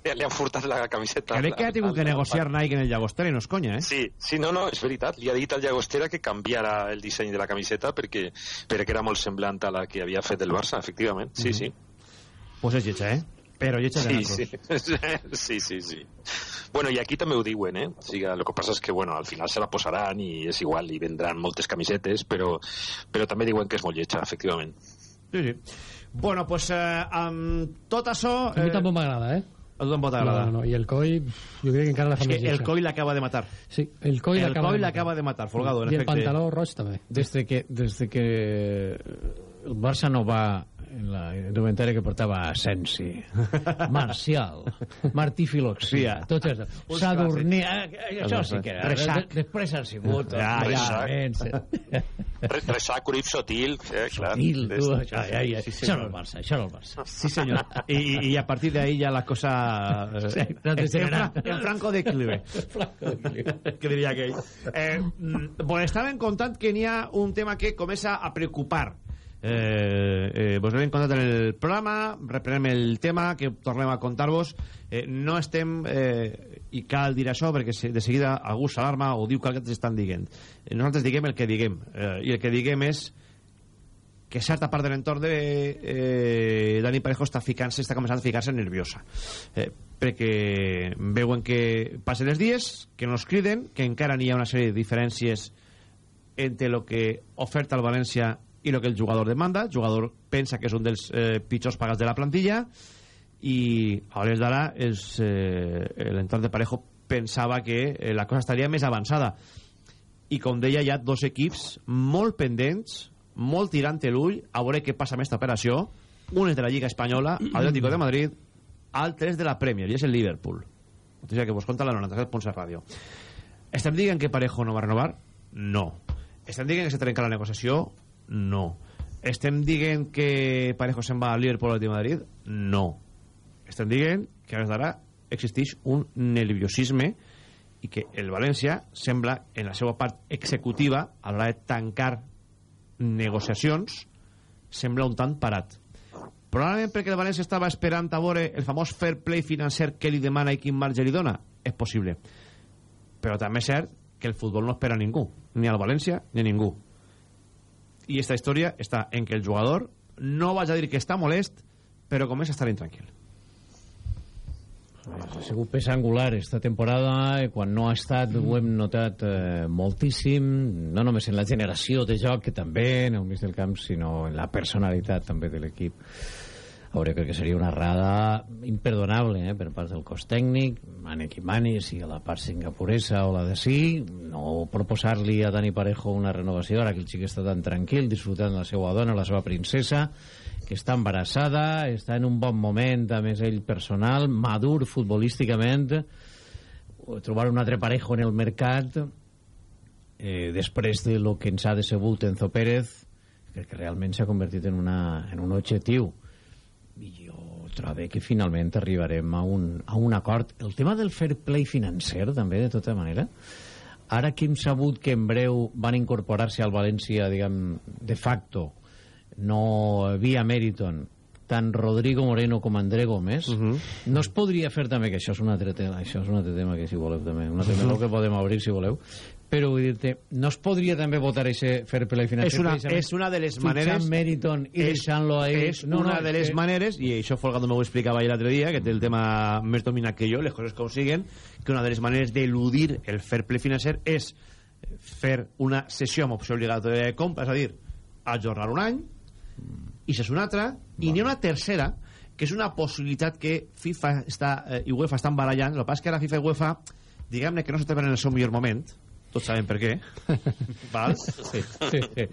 Li han, li han furtat la camiseta. Crec que ha tingut que negociar Nike en el Llagostera i no és conya, eh? Sí, sí, no, no, és veritat. Li ha dit al Llagostera que canviara el disseny de la camiseta perquè, perquè era molt semblant a la que havia fet el Barça, efectivament. Sí, sí. Pues és lletja, eh? Però lletja de Sí, nacos. sí. sí, sí, sí. Bueno, i aquí també ho diuen, eh? O sigui, el que passa és que, bueno, al final se la posaran i és igual, i vendran moltes camisetes, però, però també diuen que és molt lletja, efectivament. Sí, sí. Bueno, pues eh, amb tot això... A mi tampoc m'agrada, eh? A. No, no, i el coi, jo crec que encara la fa És més que el coi l'acaba de matar. Sí, el coi el l'acaba de matar. de matar, Folgado, en I el efecte. pantaló roig també. Des de que, des de que el Barça no va en la indumentària que portava Asensi, Marcial, Martí Filoxia, tot això. Uns Sadurní, eh, això sí que era. Reixac. De- Després han sigut... Ja, ja. Re- Ressac, Urip, Sotil, eh, clar. Sotil, tu, això, ja, ja. Sí, això senyor. era el Barça, això era el Barça. Sí, senyor. I, i, a partir d'ahí ja la cosa... Eh, Sí, en, no en franco declive. que diria aquell. Eh, mm, bueno, estàvem contant que n'hi ha un tema que comença a preocupar. Eh, eh, vos l'hem contat en el programa, reprenem el tema que tornem a contar-vos. Eh, no estem, eh, i cal dir això perquè de seguida algú s'alarma o diu que altres estan dient. Eh, nosaltres diguem el que diguem, eh, i el que diguem és que certa part de l'entorn de eh, Dani Parejo està ficant-se, està començant a ficar-se nerviosa. Eh, perquè veuen que passen els dies, que no es criden, que encara n'hi ha una sèrie de diferències entre el que oferta el València i el que el jugador demanda. El jugador pensa que és un dels eh, pitjors pagats de la plantilla i a hores d'ara eh, l'entorn de Parejo pensava que eh, la cosa estaria més avançada i com deia hi ha dos equips molt pendents molt tirant l'ull a veure què passa amb aquesta operació un és de la Lliga Espanyola Atlético de Madrid altres de la Premier i és el Liverpool notícia que vos conta la 97.7 Ràdio estem dient que Parejo no va renovar? no estem dient que se trenca la negociació? No. Estem dient que Parejo se'n va al Liverpool al Madrid? no. Estem dient que a d'ara existeix un nerviosisme i que el València sembla en la seva part executiva a l'hora de tancar negociacions sembla un tant parat. Probablement perquè el València estava esperant a veure el famós fair play financer que li demana i quin marge li dona? És possible. Però també és cert que el futbol no espera a ningú ni al València ni a ningú i esta història està en que el jugador no vaig a dir que està molest però comença a estar intranquil. Ha sigut peça angular esta temporada quan no ha estat ho hem notat eh, moltíssim no només en la generació de joc que també en el mig del camp sinó en la personalitat també de l'equip Ara crec que seria una errada imperdonable eh, per part del cos tècnic, mani qui mani, sigui la part singapuresa o la de sí, no proposar-li a Dani Parejo una renovació, ara que el xic està tan tranquil, disfrutant la seva dona, la seva princesa, que està embarassada, està en un bon moment, a més ell personal, madur futbolísticament, trobar un altre Parejo en el mercat, eh, després de lo que ens ha decebut Enzo Pérez, crec que realment s'ha convertit en, una, en un objectiu jo trobo que finalment arribarem a un, a un acord. El tema del fair play financer, també, de tota manera, ara que hem sabut que en breu van incorporar-se al València, diguem, de facto, no via Meriton, tant Rodrigo Moreno com André Gómez, uh -huh. no es podria fer també, que això és un altre tema, això és un altre tema que si voleu també, un altre tema que podem obrir si voleu, però vull dir-te, no es podria també votar aquest fair play financer? és una, és una de les fitxant maneres Meriton i és- deixant-lo ahí és una de les que- maneres i això Folgado me ho explicava ahir l'altre dia que té el tema més dominat que jo les coses com siguen que una de les maneres d'eludir el fair play financer és fer una sessió amb opció obligatòria de compra és a dir, ajornar un any i això és una altra i n'hi ha una tercera que és una possibilitat que FIFA està, eh, i UEFA estan barallant el que passa que ara FIFA i UEFA diguem-ne que no se troben en el seu millor moment tots sabem per què. Val? Sí, sí, sí.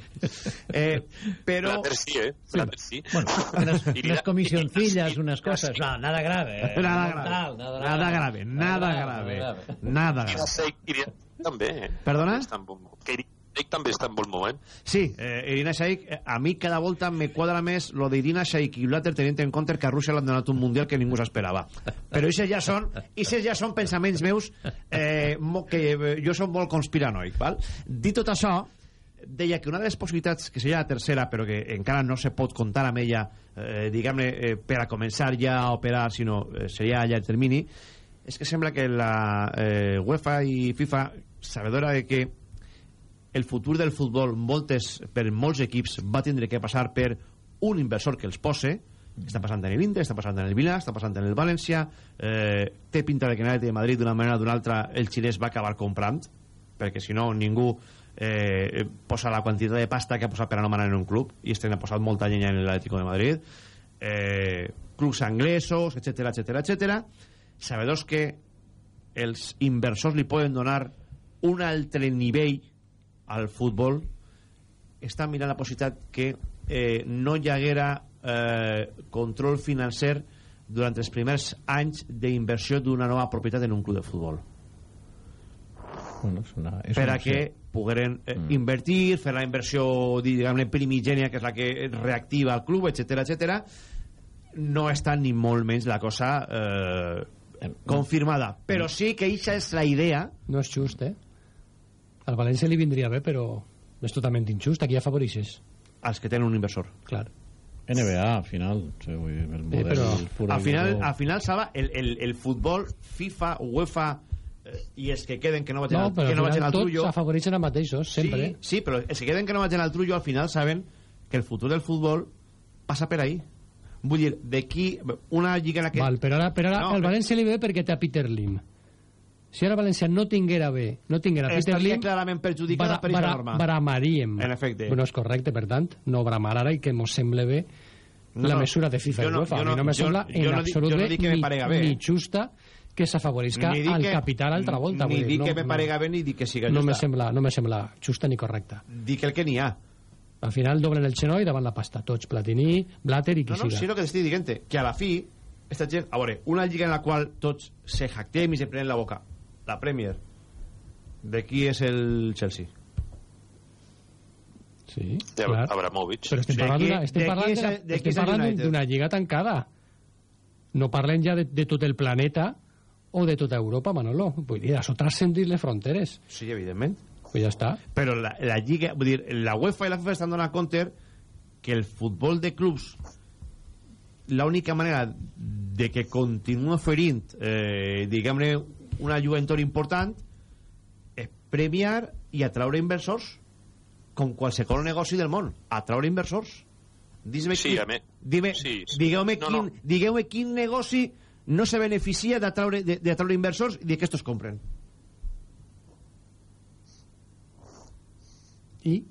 Eh, però... Blatter sí, eh? Blatter sí. Bueno, unas, unas comisioncillas, unas cosas. No, nada grave. Eh? Nada grave. Tal, Nada grave, nada grave. Nada grave. Irina també. eh? Perdona? Està en bon moment. Que Irina Shayk també està en bon moment. Sí, eh, Irina Shayk, eh, a mi cada volta me quadra més lo d'Irina Shayk i Blatter tenint en compte que a Rússia l'han donat un mundial que ningú s'esperava. Però aquests ja són, aquests ja són pensaments meus eh, que eh, jo som molt conspiranoic. Val? Dit tot això, deia que una de les possibilitats, que seria la tercera, però que encara no se pot comptar amb ella, eh, diguem-ne, eh, per a començar ja a operar, sinó eh, seria a llarg termini, és que sembla que la eh, UEFA i FIFA, sabedora de que el futur del futbol moltes, per molts equips va tindre que passar per un inversor que els pose. Està passant en l'Inter, està passant en el Vilà està passant en el València. Eh, té pinta de que en de Madrid d'una manera o d'una altra el xinès va acabar comprant perquè si no ningú eh, posa la quantitat de pasta que ha posat per anomenar en un club i este n'ha posat molta llenya en l'Atlético de Madrid. Eh, clubs anglesos etc etc etc sabedors que els inversors li poden donar un altre nivell al futbol està mirant la possibilitat que eh, no hi haguera eh, control financer durant els primers anys d'inversió d'una nova propietat en un club de futbol. Bueno, és una, és per a que pogueren eh, invertir, fer la inversió diguem-ne primigènia que és la que reactiva el club, etc etc. no està ni molt menys la cosa eh, confirmada. Però sí que eixa és la idea No és just, eh? Al València li vindria bé, però és totalment injust. Aquí afavorixes. als que tenen un inversor Clar. NBA, al final. Vull dir, el model però al final, al final Sala, el, el, el futbol FIFA, UEFA eh, i els que queden que no vagin, No, al, que no vagin al tots trullo afavoreixen a mateixos, sempre. sí, sí, però els que queden que no vagin al trullo al final saben que el futur del futbol passa per ahí vull dir, d'aquí una lliga en la que Val, però ara, però ara No, el. València li ve perquè té a Peter Lim. Si ara València no tinguera bé, no tinguera Peter estaria Lim, clarament perjudicada per aquesta norma bramaríem. En efecte. No és correcte, per tant, no bramar ara i que mos semble bé No, la no. mesura de FIFA Jo i no- UEFA. jo a mi no- no me sembla jo en no dic- absolut jo no bé dic que ni, bé. ni justa que s'afavorisca al capital altra volta. ni dic no, que me no. parega bé ni dic que siga no me justa. sembla, no me sembla justa ni correcta. dic el que n'hi ha Al final doblen el xenoi davant la pasta. Tots, Platini, Blatter i qui no, no, siga. sí, el que t'estic dient que a la fi esta gent, a veure, una lliga en la qual tots se jactem i se prenen la boca la Premier de qui és el Chelsea Sí, De clar. Abramovich. Però estem De parlant d'una- estem parlant de de estem parlant d'una lliga tancada. No parlem ja de, de tot el planeta o de tota Europa, Manolo. Vull dir, això transcendir les fronteres. sí, evidentment Pues ja està. però la, la lliga, vull dir, la UEFA i la FIFA estan donant compte que el futbol de clubs l'única manera de que continua oferint eh, diguem-ne una lluentor important és premiar i atraure inversors com qualsevol negoci del món. Atraure inversors. Dime Sí, quin, dime, sí, sí. digueu-me No, quin, no. digueu quin negoci no se beneficia d'atraure de, de inversors i de que estos compren. I?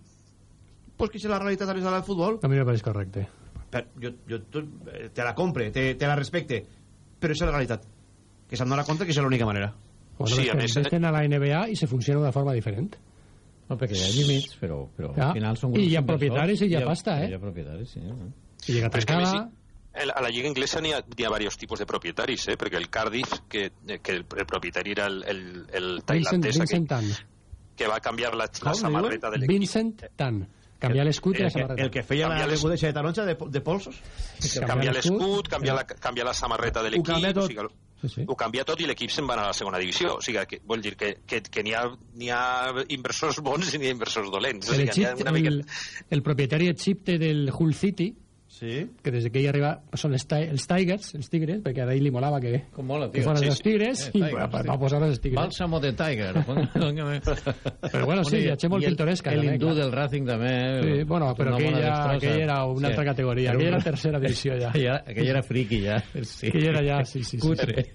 Pues que és la realitat analitzada del futbol. A mi me pareix correcte. Per, jo, jo eh, te la compre, te, te la respecte. Però és la realitat que s'han donat compte que és l'única manera Bueno, Sí, a més, eh, Estén a la NBA i se funciona de forma diferent. No, perquè hi ha límits, però, però Ja. al final són I hi ha propietaris i hi ha pasta, eh? Hi ha propietaris, sí. no? I llega que tancada... a la lliga inglesa n'hi ha, n'hi ha diversos tipus de propietaris, eh? perquè el Cardiff, que, que el, el propietari era el, el, el Vincent, tailandès Vincent aquell, que va canviar la, la samarreta de l'equip. Vincent Tan. Canviar l'escut i la el que, samarreta. el que feia la Canviar les- deguda de taronja de, de polsos Canviar l'escut, canviar, la, canviar la samarreta de Ho canvia l'equip, tot. o sigui, Sí, sí. ho canvia tot i l'equip se'n va anar a la segona divisió. O sigui, que, vol dir que, que, que n'hi ha, ha inversors bons i n'hi ha inversors dolents. O El, sigui, Egipte, una mica... el, el propietari egipte del Hull City, sí. que des que ell arriba són els, ti- els Tigers, els Tigres, perquè a ell li molava que, Com mola, que foren Sí, els sí. Tigres, Eh, i Tigers, va, va, sí. va posar els Tigres. Bálsamo de Tiger. Però bueno, sí, ja molt i el- pintoresca. El hindú del Racing també. Sí, bueno, però una aquell, bona ja, destrossa. aquell era una altra categoria, aquell un- era tercera divisió ja. Aquell, aquell era friki ja. Sí. Aquell era ja, sí, sí, sí. Cutre.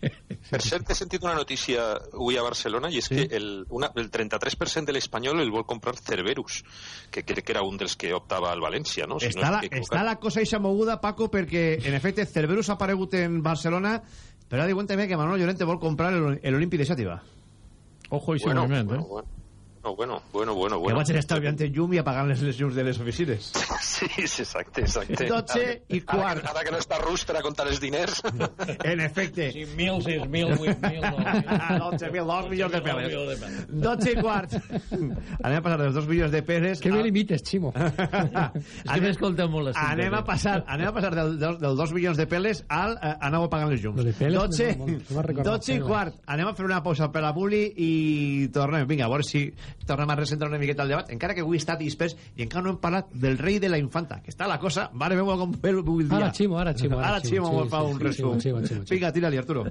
Per cert, he sentit una notícia avui a Barcelona i és que el, una, el 33% de l'Espanyol el vol comprar Cerberus, que crec que era un dels que optava al València, no? Si està, no la, està la cosa eixa moguda, Paco, perquè en efecte Cerberus ha aparegut en Barcelona però ha dit també que Manolo Llorente vol comprar el- l'Olímpic de Xàtiva Ojo i Bueno, moviment, bueno, eh? bueno. Bueno, bueno, bueno, Que bueno. vaig estar aviant en llum i apagant les, les llums de les oficines. Sí, sí, exacte, exacte. 12 i Ara quart. que, ara que no està Rus per a comptar els diners. En efecte. 5.000, 6.000, 8.000, 12.000, 2 milions de peles. 12 i quart. Anem a passar dels 2 milions de peles... Que a- bé limites, Ximo. És que m'escolta molt la Anem a passar, anem a passar del, del, del 2 milions de peles al eh, aneu apagant les llums. Lo de peles, 12, no, no, no m'ha recordat, 12 i quart. Anem a fer una pausa per la publi i tornem. Vinga, a veure si tornem a recentrar una miqueta el debat. Encara que avui està dispers i encara no hem parlat del rei de la infanta, que està la cosa, mare meva, com fer avui el dia. Ara, Ximo, ara, Ximo, ara, Ara, Ximo, Ximo, resum. Ximo, Ximo, Ximo, Vinga, tírali, Arturo.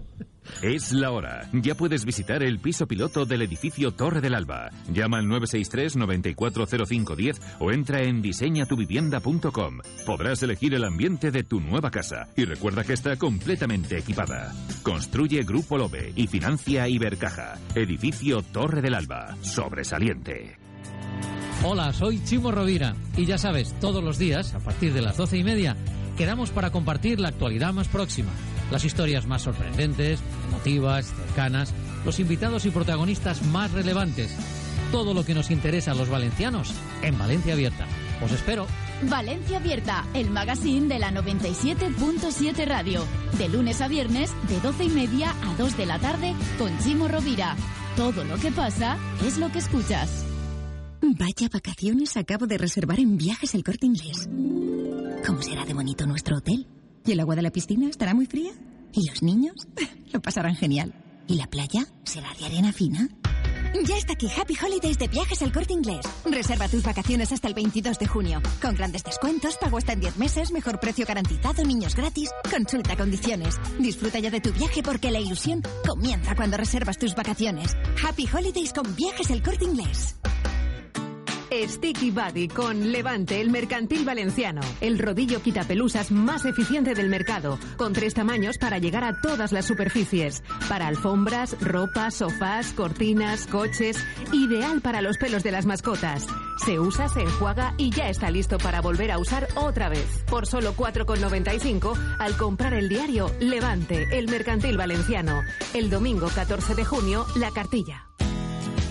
Es la hora. Ya puedes visitar el piso piloto del edificio Torre del Alba. Llama al 963 940510 o entra en diseñatuvivienda.com. Podrás elegir el ambiente de tu nueva casa y recuerda que está completamente equipada. Construye Grupo Lobe y financia Ibercaja. Edificio Torre del Alba. Sobresaliente. Hola, soy Chimo Rovira y ya sabes, todos los días, a partir de las doce y media, quedamos para compartir la actualidad más próxima, las historias más sorprendentes, emotivas, cercanas, los invitados y protagonistas más relevantes, todo lo que nos interesa a los valencianos en Valencia Abierta. Os espero. Valencia Abierta, el magazine de la 97.7 Radio. De lunes a viernes, de 12 y media a 2 de la tarde, con Chimo Rovira. Todo lo que pasa es lo que escuchas. Vaya vacaciones acabo de reservar en Viajes El Corte Inglés. ¿Cómo será de bonito nuestro hotel? ¿Y el agua de la piscina estará muy fría? ¿Y los niños? Lo pasarán genial. ¿Y la playa? ¿Será de arena fina? Ya está aquí Happy Holidays de Viajes El Corte Inglés. Reserva tus vacaciones hasta el 22 de junio. Con grandes descuentos, pago hasta en 10 meses, mejor precio garantizado, niños gratis. Consulta condiciones. Disfruta ya de tu viaje porque la ilusión comienza cuando reservas tus vacaciones. Happy Holidays con Viajes El Corte Inglés. Sticky Buddy con Levante, el mercantil valenciano. El rodillo quitapelusas más eficiente del mercado, con tres tamaños para llegar a todas las superficies. Para alfombras, ropa, sofás, cortinas, coches. Ideal para los pelos de las mascotas. Se usa, se enjuaga y ya está listo para volver a usar otra vez. Por solo 4,95 al comprar el diario Levante, el mercantil valenciano. El domingo 14 de junio, la cartilla.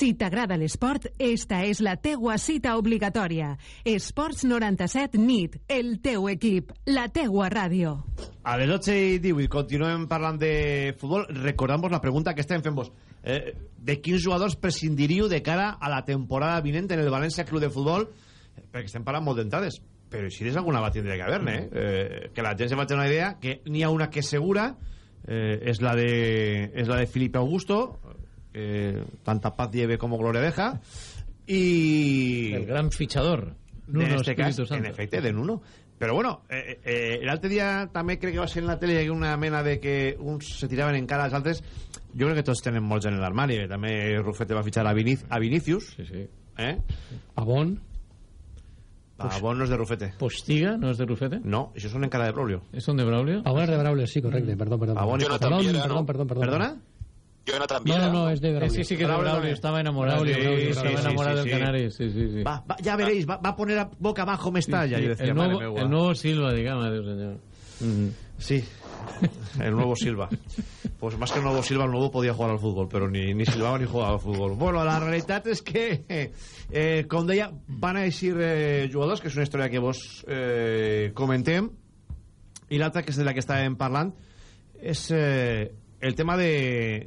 Si t'agrada l'esport, esta és la teua cita obligatòria. Esports 97 NIT, el teu equip, la teua ràdio. A les 12 i 18 continuem parlant de futbol. Recordamos la pregunta que estem fent vos. Eh, de quins jugadors prescindiríeu de cara a la temporada vinent en el València Club de Futbol? Perquè estem parlant molt d'entrades. Però si és alguna va tindre que haver-ne, eh? eh? Que la gent se faci una idea que n'hi ha una que segura, eh, és, la de, és la de Felipe Augusto, que tanta paz lleve como gloria deja, y... El gran fichador. Nuno en este Espíritu cas, Santo. en efecte, de Nuno. Però bueno, eh, eh, l'altre dia també crec que va ser en la tele hi havia una mena de que uns se tiraven en cara als altres. Jo crec que tots tenen molts en l'armari. També Rufete va fitxar a, Vinic a Vinicius. Sí, sí. Eh? Pavón. Pavón no és de Rufete. Postiga, no és de Rufete? No, això són en cara de Braulio. ¿Son de Braulio? Pavón es de Braulio, sí, correcte. Perdón, perdón. Pavón y perdón, Jonathan perdón, Viera, perdón, ¿no? perdón, perdón. ¿Perdona? Jonathan No, no, no, es de Braulio. sí, sí que es de Braulio Braulio, estaba enamorado. Sí, Braulio, sí, estaba sí, enamorado sí, del sí. Canaris, sí, sí, sí. Va, va, ya veréis, va, va a poner a boca abajo Mestalla. Sí, decía, el, nuevo, el nuevo Silva, digamos, Dios señor. Sí, el nuevo Silva. Pues más que el nuevo Silva, el nuevo podía jugar al fútbol, pero ni, ni silbava ni jugava al fútbol. Bueno, la realitat és que, eh, com deia, van a eixir eh, jugadors, que és una història que vos eh, comentem, i l'altra, que és de la que estàvem parlant, és eh, el tema de,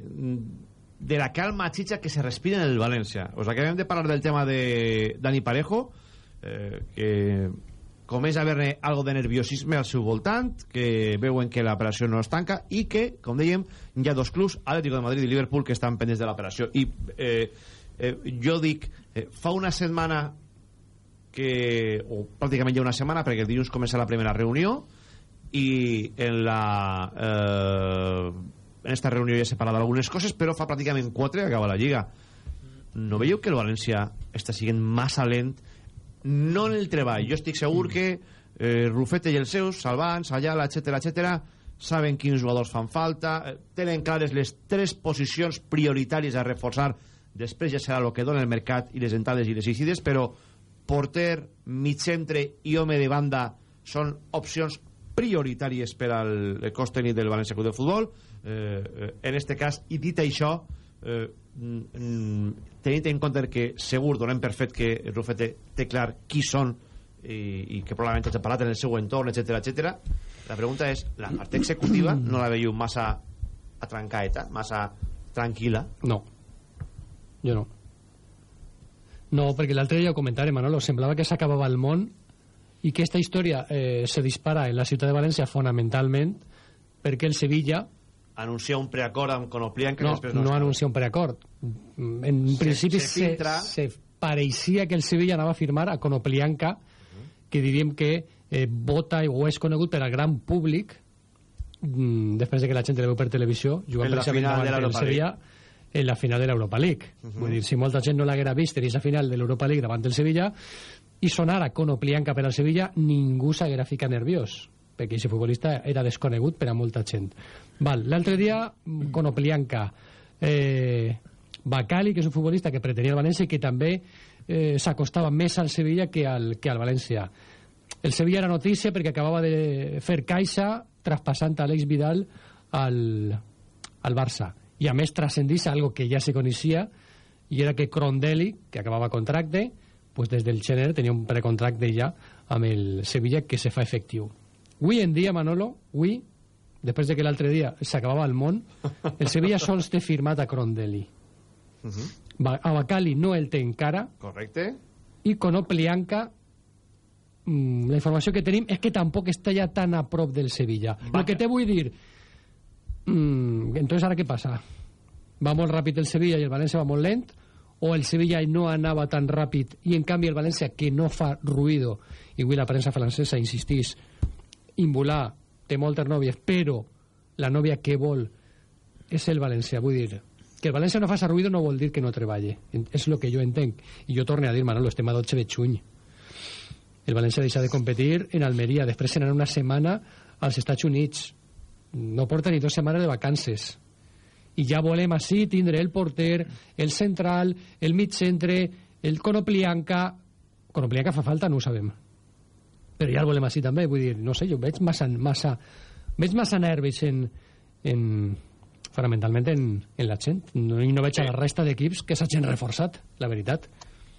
de la calma chicha que se respira en el València. O sea, que acabem de parlar del tema de Dani Parejo, eh, que comença a haver algo de nerviosisme al seu voltant, que veuen que l'operació no es tanca i que, com dèiem, hi ha dos clubs, Atlético de Madrid i Liverpool, que estan pendents de l'operació. I eh, eh, jo dic, eh, fa una setmana que, o pràcticament ja una setmana, perquè dilluns comença la primera reunió, i en la... Eh, en esta reunió ja s'ha parlat d'algunes coses, però fa pràcticament quatre acaba la Lliga. No veieu que el València està siguent massa lent? No en el treball, jo estic segur que eh, Rufete i els seus, Salvans, Ayala, etc etc, saben quins jugadors fan falta, eh, tenen clares les tres posicions prioritàries a reforçar, després ja serà el que dona el mercat i les entrades i les eixides, però porter, mig centre i home de banda són opcions prioritàries per al cos tècnic del València Club de Futbol eh, eh, en este cas, i dit això eh, mm, tenint en compte que segur donem per fet que Rufete té clar qui són i, i que probablement has parlat en el seu entorn, etc etc. La pregunta és, la part executiva no la veieu massa atrancaeta, massa tranquil·la? No. Jo no. No, perquè l'altre dia ho comentàrem, Manolo, semblava que s'acabava el món i que aquesta història eh, se dispara en la ciutat de València fonamentalment perquè el Sevilla anuncia un preacord amb Conoplianca no, després no, no anuncia un preacord. En se, principi se, filtra... se, se pareixia que el Sevilla anava a firmar a Conoplianca que diríem que eh, vota o és conegut per al gran públic mm, després de que la gent el veu per televisió jugant en la final de l'Europa League. en la final de l'Europa League. Uh -huh. vull dir, si molta gent no l'haguera vist en aquesta final de l'Europa League davant del Sevilla i sonara Conoplianca per al Sevilla ningú s'haguera ficat nerviós perquè aquest futbolista era desconegut per a molta gent l'altre dia Conoplianca eh, Bacali que és un futbolista que pretenia el València i que també eh, s'acostava més al Sevilla que al, que al València. El Sevilla era notícia perquè acabava de fer caixa traspassant Alex Vidal al, al Barça. I a més transcendís algo que ja se coneixia i era que Crondelli, que acabava contracte pues des del gener tenia un precontracte ja amb el Sevilla que se fa efectiu. Avui en dia Manolo, avui després de que l'altre dia s'acabava el món el Sevilla sols té firmat a Crondelli uh -huh. a Bacali no el té encara correcte i Conoplianca mm, la informació que tenim és que tampoc està ja tan a prop del Sevilla Va. el que te vull dir mm, entonces ara què passa? va molt ràpid el Sevilla i el València va molt lent o el Sevilla no anava tan ràpid i en canvi el València que no fa ruïdo i avui la premsa francesa insistís involar té moltes nòvies però la nòvia que vol és el València vull dir que el València no faça ruïdo no vol dir que no treballe. És el que jo entenc. I jo torne a dir Manolo estem a 12 de juny. El València deixa de competir en Almeria després seran una setmana als Estats Units. No porta ni dues setmanes de vacances. I ja volem així tindre el porter el central, el mig centre el Conoplianca Conoplianca fa falta, no ho sabem però ja el volem així també vull dir, no sé, jo veig massa, massa veig massa nervis en, en fonamentalment en, en la gent no, i no veig a la resta d'equips que s'hagin reforçat, la veritat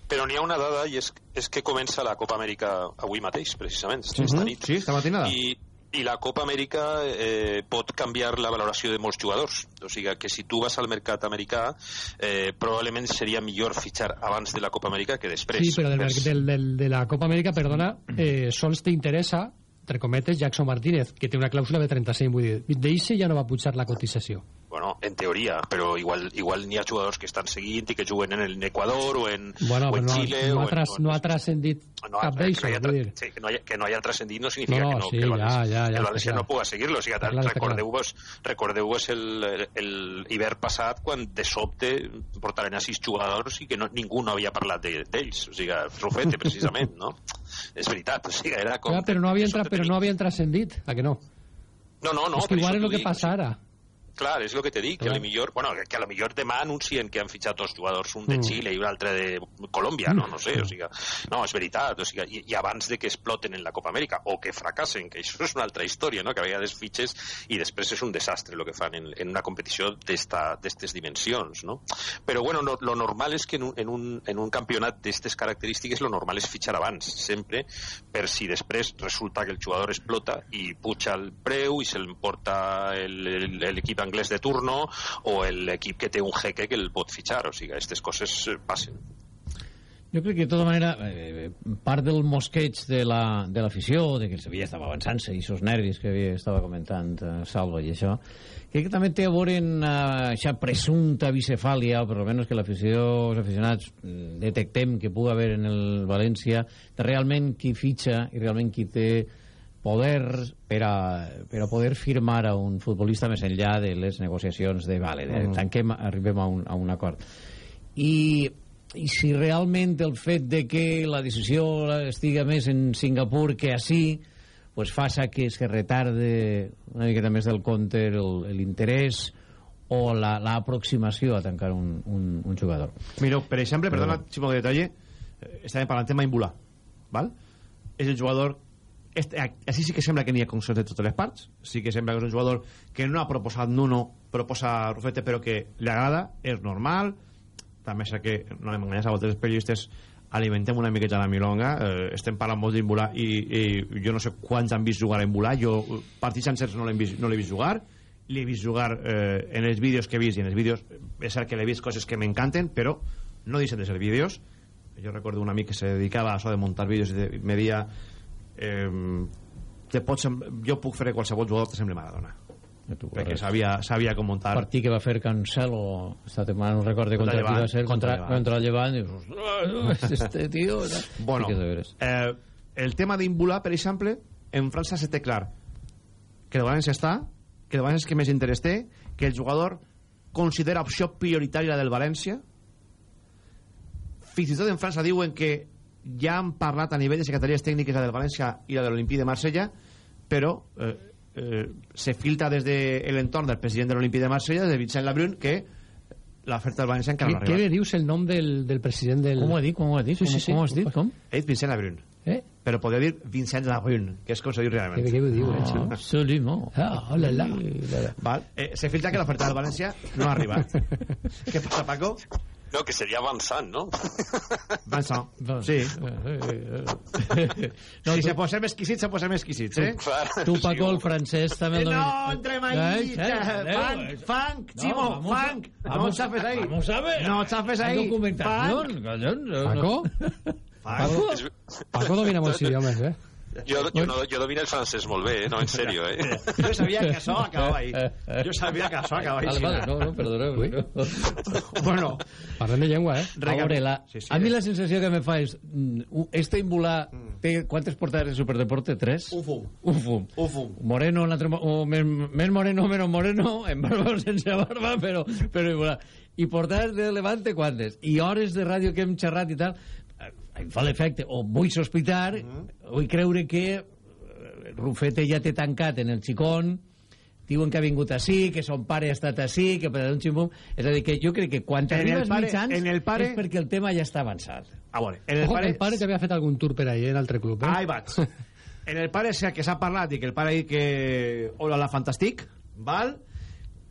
però n'hi ha una dada i és, és que comença la Copa Amèrica avui mateix, precisament, uh -huh. nit. Sí, esta matinada. I, i la Copa Amèrica eh, pot canviar la valoració de molts jugadors. O sigui que si tu vas al mercat americà, eh, probablement seria millor fitxar abans de la Copa Amèrica que després. Sí, però del, del, del, de la Copa Amèrica, perdona, eh, sols t'interessa entre cometes, Jackson Martínez, que té una clàusula de 35, vull dir, d'eixe ja no va pujar la cotització. Bueno, en teoria, però igual igual n'hi ha jugadors que estan seguint i que juguen en el Equador o en, bueno, o en no, Xile... No, o ha, tras, en, no ha transcendit no, cap d'ells, que, no dir. sí, que, no haya, que no haya trascendit no significa no, que, no, sí, que el València, ja, ja, ja, clar. no puga seguir-lo. O sigui, clar, recordeu-vos recordeu el, el, el hivern passat quan de sobte portaren a sis jugadors i que no, ningú no havia parlat d'ells. De, o sigui, Rufete, precisament, no? És veritat, o sigui, era com... Clar, però no havien, tra però no havien transcendit, a que no? No, no, no. És que igual és el que passa ara. Clar, és el que te dic, que a lo millor, bueno, que a lo millor demà anuncien que han fitxat dos jugadors, un de Xile i un altre de Colòmbia, no, no sé, o sigui, no, és veritat, o sigui, i, i abans de que exploten en la Copa Amèrica, o que fracassen, que això és una altra història, no?, que a vegades fitxes i després és un desastre el que fan en, en una competició d'aquestes dimensions, no? Però, bueno, no, lo normal és que en un, en un, en un campionat d'aquestes característiques lo normal és fitxar abans, sempre, per si després resulta que el jugador explota i puja el preu i se'l porta l'equip anglès de turno o l'equip que té un jeque que el pot fitxar, o sigui, aquestes coses eh, passen. Jo crec que, de tota manera, eh, part del mosqueig de l'afició, la, de, de que el Sevilla estava avançant-se, i aquests nervis que havia, estava comentant eh, Salva i això, crec que també té a veure en eh, aquesta presumpta bicefàlia, o per almenys que l'afició, els aficionats, mm, detectem que pugui haver en el València, de realment qui fitxa i realment qui té poder per a, per a poder firmar a un futbolista més enllà de les negociacions de, vale, de, mm. tanquem, arribem a un, a un acord. I i si realment el fet de que la decisió estiga més en Singapur que així pues fa que es retarde una miqueta més del compte l'interès o l'aproximació la, a tancar un, un, un jugador. Mira, per exemple, perdona, Ximo, de detalle, eh, estàvem parlant tema Imbulà, val? És el jugador este, així sí que sembla que n'hi ha consens de totes les parts. Sí que sembla que és un jugador que no ha proposat Nuno proposa Rufete però que li agrada, és normal. També sé que no anem enganyats a voltes els periodistes alimentem una miqueta la milonga. Eh, estem parlant molt d'Imbulà i, i jo no sé quants han vist jugar a Imbulà jo partits sencers no l'he vist, no vist jugar. L'he vist jugar eh, en els vídeos que he vist i en els vídeos és cert que l'he vist coses que m'encanten però no deixen de ser vídeos. Jo recordo un amic que se dedicava a això de muntar vídeos i me dia eh, te pots, jo puc fer qualsevol jugador que sembli Maradona. Perquè sabia, sabia com muntar. El partit que va fer Cancelo esta setmana no recordo contra, contra, va ser, contra, contra el Llevant i dius, este tio bueno, eh, el tema d'Imbula per exemple en França se té clar que el València està que el València és que més interès té que el jugador considera opció prioritària del València. Fins i tot en França diuen que ja han parlat a nivell de secretaries tècniques la del València i la de l'Olimpí de Marsella però eh, eh, se filtra des de l'entorn del president de l'Olimpí de Marsella, de Vincent Labrun, que l'oferta del València encara no arriba. Què dius el nom del, del president del... Com ho ha dit? Com ho ha dit? Sí, sí, sí. Com ho has dit? Com? He dit Vincent Labrun. Eh? Però podria dir Vincent Labrun, que és com se diu realment. Què, ho diu, eh? Oh, Absolument. Ah, hola, la. Val. Eh, se filtra que l'oferta del València no ha arribat. Què passa, Paco? No, que seria avançant, no? Avançant, sí. no, si tu... se posem exquisits, se posem exquisits, eh? Tu, Paco, el francès també el No, entre manita, funk, funk, Chimo, funk. No chafes ahí. Vamos a ver. No chafes ahí. Documentación. Paco? Paco? Paco domina molts idiomes, eh? Jo, jo, no, jo domino el francès molt bé, eh? no, en sèrio, eh? Jo sabia que això acabava ahí. Jo sabia que això acabava ahí. Vale, vale, no, no, perdoneu. bueno. Parlem de llengua, eh? A veure, la, sí, sí, a mi la sensació que me fa és... Mm, este Imbulà mm. té quantes portades de Superdeporte? Tres? Un fum. Un fum. Un fum. Moreno, un altre, o més, més moreno, menos moreno, en barba o sense barba, però, però Imbulà. I portades de Levante, quantes? I hores de ràdio que hem xerrat i tal em fa l'efecte, o vull sospitar, uh -huh. vull creure que eh, Rufete ja té tancat en el xicón, diuen que ha vingut així, que son pare ha estat així, que per un ximbum... És a dir, que jo crec que quan t'arribes mitjans en el pare... és perquè el tema ja està avançat. Ah, bueno. En el Ojo, pare... el pare que havia fet algun tour per ahí en altre club, eh? Ahí vaig. en el pare que s'ha parlat i que el pare ha dit que... Hola, la fantàstic, val?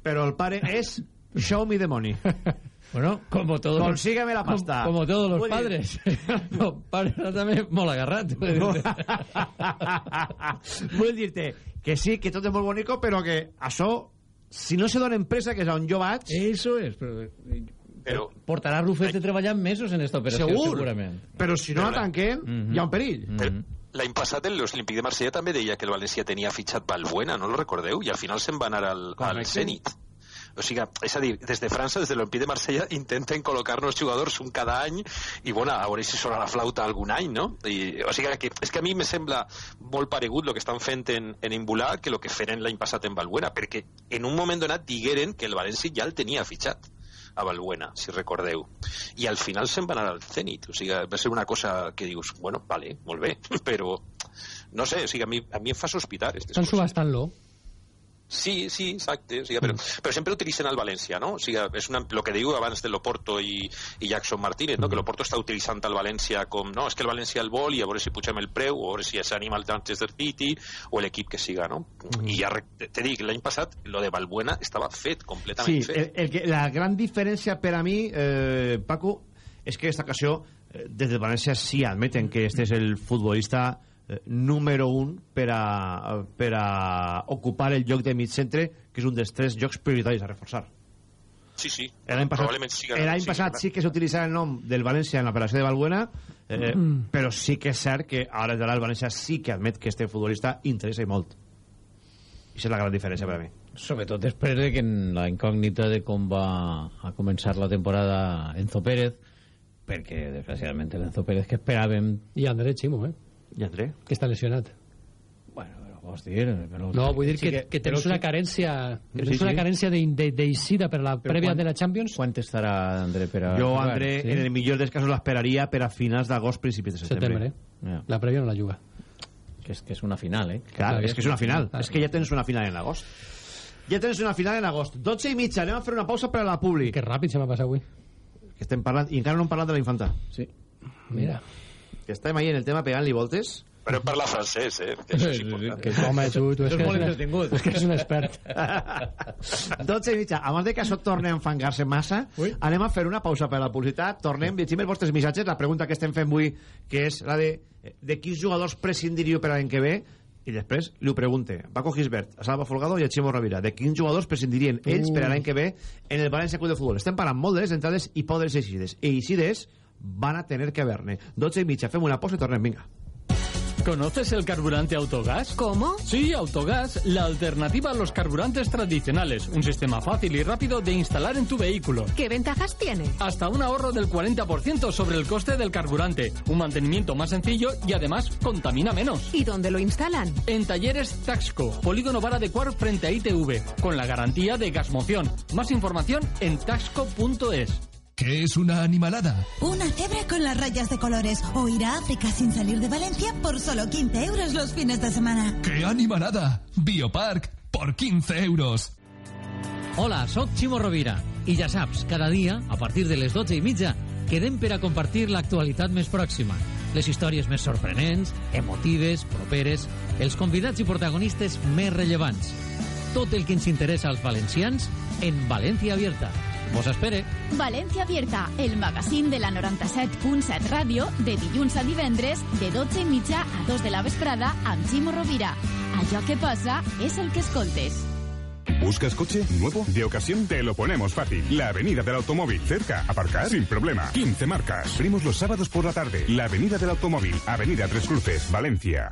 Però el pare és show me the money. Bueno, como todos Consígueme la pasta. Como, como todos los padres. no, padres també molt agarrat. Vull dir-te que sí, que tot és molt bonico, però que això, si no se dona empresa, que és on jo vaig... Eso es, però... Però, portarà Rufete ai, treballant mesos en esta operació, segur, segurament. Però si no la tanquen, uh -huh. hi ha un perill. Uh -huh. L'any passat l'Olímpic de Marsella també deia que el València tenia fitxat Valbuena, no lo recordeu? I al final se'n va anar al, al Zenit. O sigui, és a dir, des de França, des de l'Olympique de Marsella, intenten col·locar-nos jugadors un cada any i, bueno, a veure si sona la flauta algun any, no? I, o sigui, que, és que a mi me sembla molt paregut el que estan fent en, en Imbulà que el que feren l'any passat en Valbuena, perquè en un moment donat digueren que el València ja el tenia fitxat a Valbuena, si recordeu. I al final se'n va anar al Zenit. O sigui, va ser una cosa que dius, bueno, vale, molt bé, però no sé, o sigui, a mi, a mi em fa sospitar. Estan subestant-lo. Sí, sí, exacte. O sigui, però, mm. però sempre utilitzen el València, no? O sigui, és una, el que diu abans de l'Oporto i, i Jackson Martínez, no? que mm. l'Oporto està utilitzant el València com, no, és que el València el vol i a veure si pugem el preu, o a veure si s'anima el Manchester City o l'equip que siga, no? Mm. I ja te dic, l'any passat lo de Valbuena estava fet, completament sí, fet. El, el que, la gran diferència per a mi, eh, Paco, és que aquesta ocasió, eh, des del València sí admeten que este és el futbolista Eh, número un per a, per a ocupar el lloc de mig centre, que és un dels tres llocs prioritaris a reforçar. Sí, sí. L'any passat, sí, sí, passat sí que s'utilitzava el nom del València en l'operació de Balbuena, eh, mm. però sí que és cert que ara de el València sí que admet que este futbolista interessa i molt. I és la gran diferència per a mi. Sobretot després de que en la incògnita de com va a començar la temporada Enzo Pérez, perquè desgraciadament l'Enzo Pérez que esperàvem... I André Chimo, eh? I André? Que està lesionat. Bueno, però vols dir? Però, no, vull dir sí que, que tens una carència que tens sí, una sí. carència d'eixida per la Però prèvia quan- de la Champions. Quant estarà, André, per a... Jo? André, Sí? en el millor dels casos l'esperaria per a finals d'agost, principis de setembre. Setembre. Ja. La prèvia no la juga. Que és, que és una final, eh? Clar, és que és una final. Clar. És que ja tens una final en agost. Ja tens una final en agost. 12 i mitja, anem a fer una pausa per a la Publi. Que ràpid se m'ha passat avui. Que estem parlant, i encara no hem parlat de la infanta. Sí. Mira. Que estem ahí en el tema pegant-li voltes. Però hem parlat francès, eh? Que això és important. Que, home, tu, tu és és molt entretingut. un, és que eres un expert. 12 i mitja. Abans de que això torni a enfangar-se massa, Ui. anem a fer una pausa per a la publicitat. Tornem, llegim els vostres missatges. La pregunta que estem fent avui, que és la de de quins jugadors prescindiríeu per a l'any que ve, i després li ho pregunte Paco Gisbert, a Salva Folgado i a Ximo Rovira de quins jugadors prescindirien ells per a l'any que ve en el València Club de Futbol estem parlant molt de les entrades i podes eixides i eixides van a tener que haver-ne 12 i mitja, fem una pausa i tornem, vinga ¿Conoces el carburante Autogas? ¿Cómo? Sí, Autogas, la alternativa a los carburantes tradicionales. Un sistema fácil y rápido de instalar en tu vehículo. ¿Qué ventajas tiene? Hasta un ahorro del 40% sobre el coste del carburante, un mantenimiento más sencillo y además contamina menos. ¿Y dónde lo instalan? En talleres Taxco, Polígono Vara de Cuar frente a ITV, con la garantía de gasmoción. Más información en taxco.es. ¿Qué es una animalada? Una cebra con las rayas de colores o ir a África sin salir de Valencia por solo 15 euros los fines de semana. ¡Qué animalada! Biopark por 15 euros. Hola, sóc Ximo Rovira. I ja saps, cada dia, a partir de les 12 i mitja, quedem per a compartir l'actualitat més pròxima. Les històries més sorprenents, emotives, properes, els convidats i protagonistes més rellevants. Tot el que ens interessa als valencians en València Abierta. Vos espere. València Abierta, el magazín de la 97.7 Ràdio, de dilluns a divendres, de 12 i mitja a 2 de la vesprada, amb Ximo Rovira. Allò que passa és el que escoltes. ¿Buscas coche nuevo? De ocasión te lo ponemos fácil. La Avenida del Automóvil. Cerca. Aparcar sin problema. 15 marcas. Abrimos los sábados por la tarde. La Avenida del Automóvil. Avenida Tres Cruces. Valencia.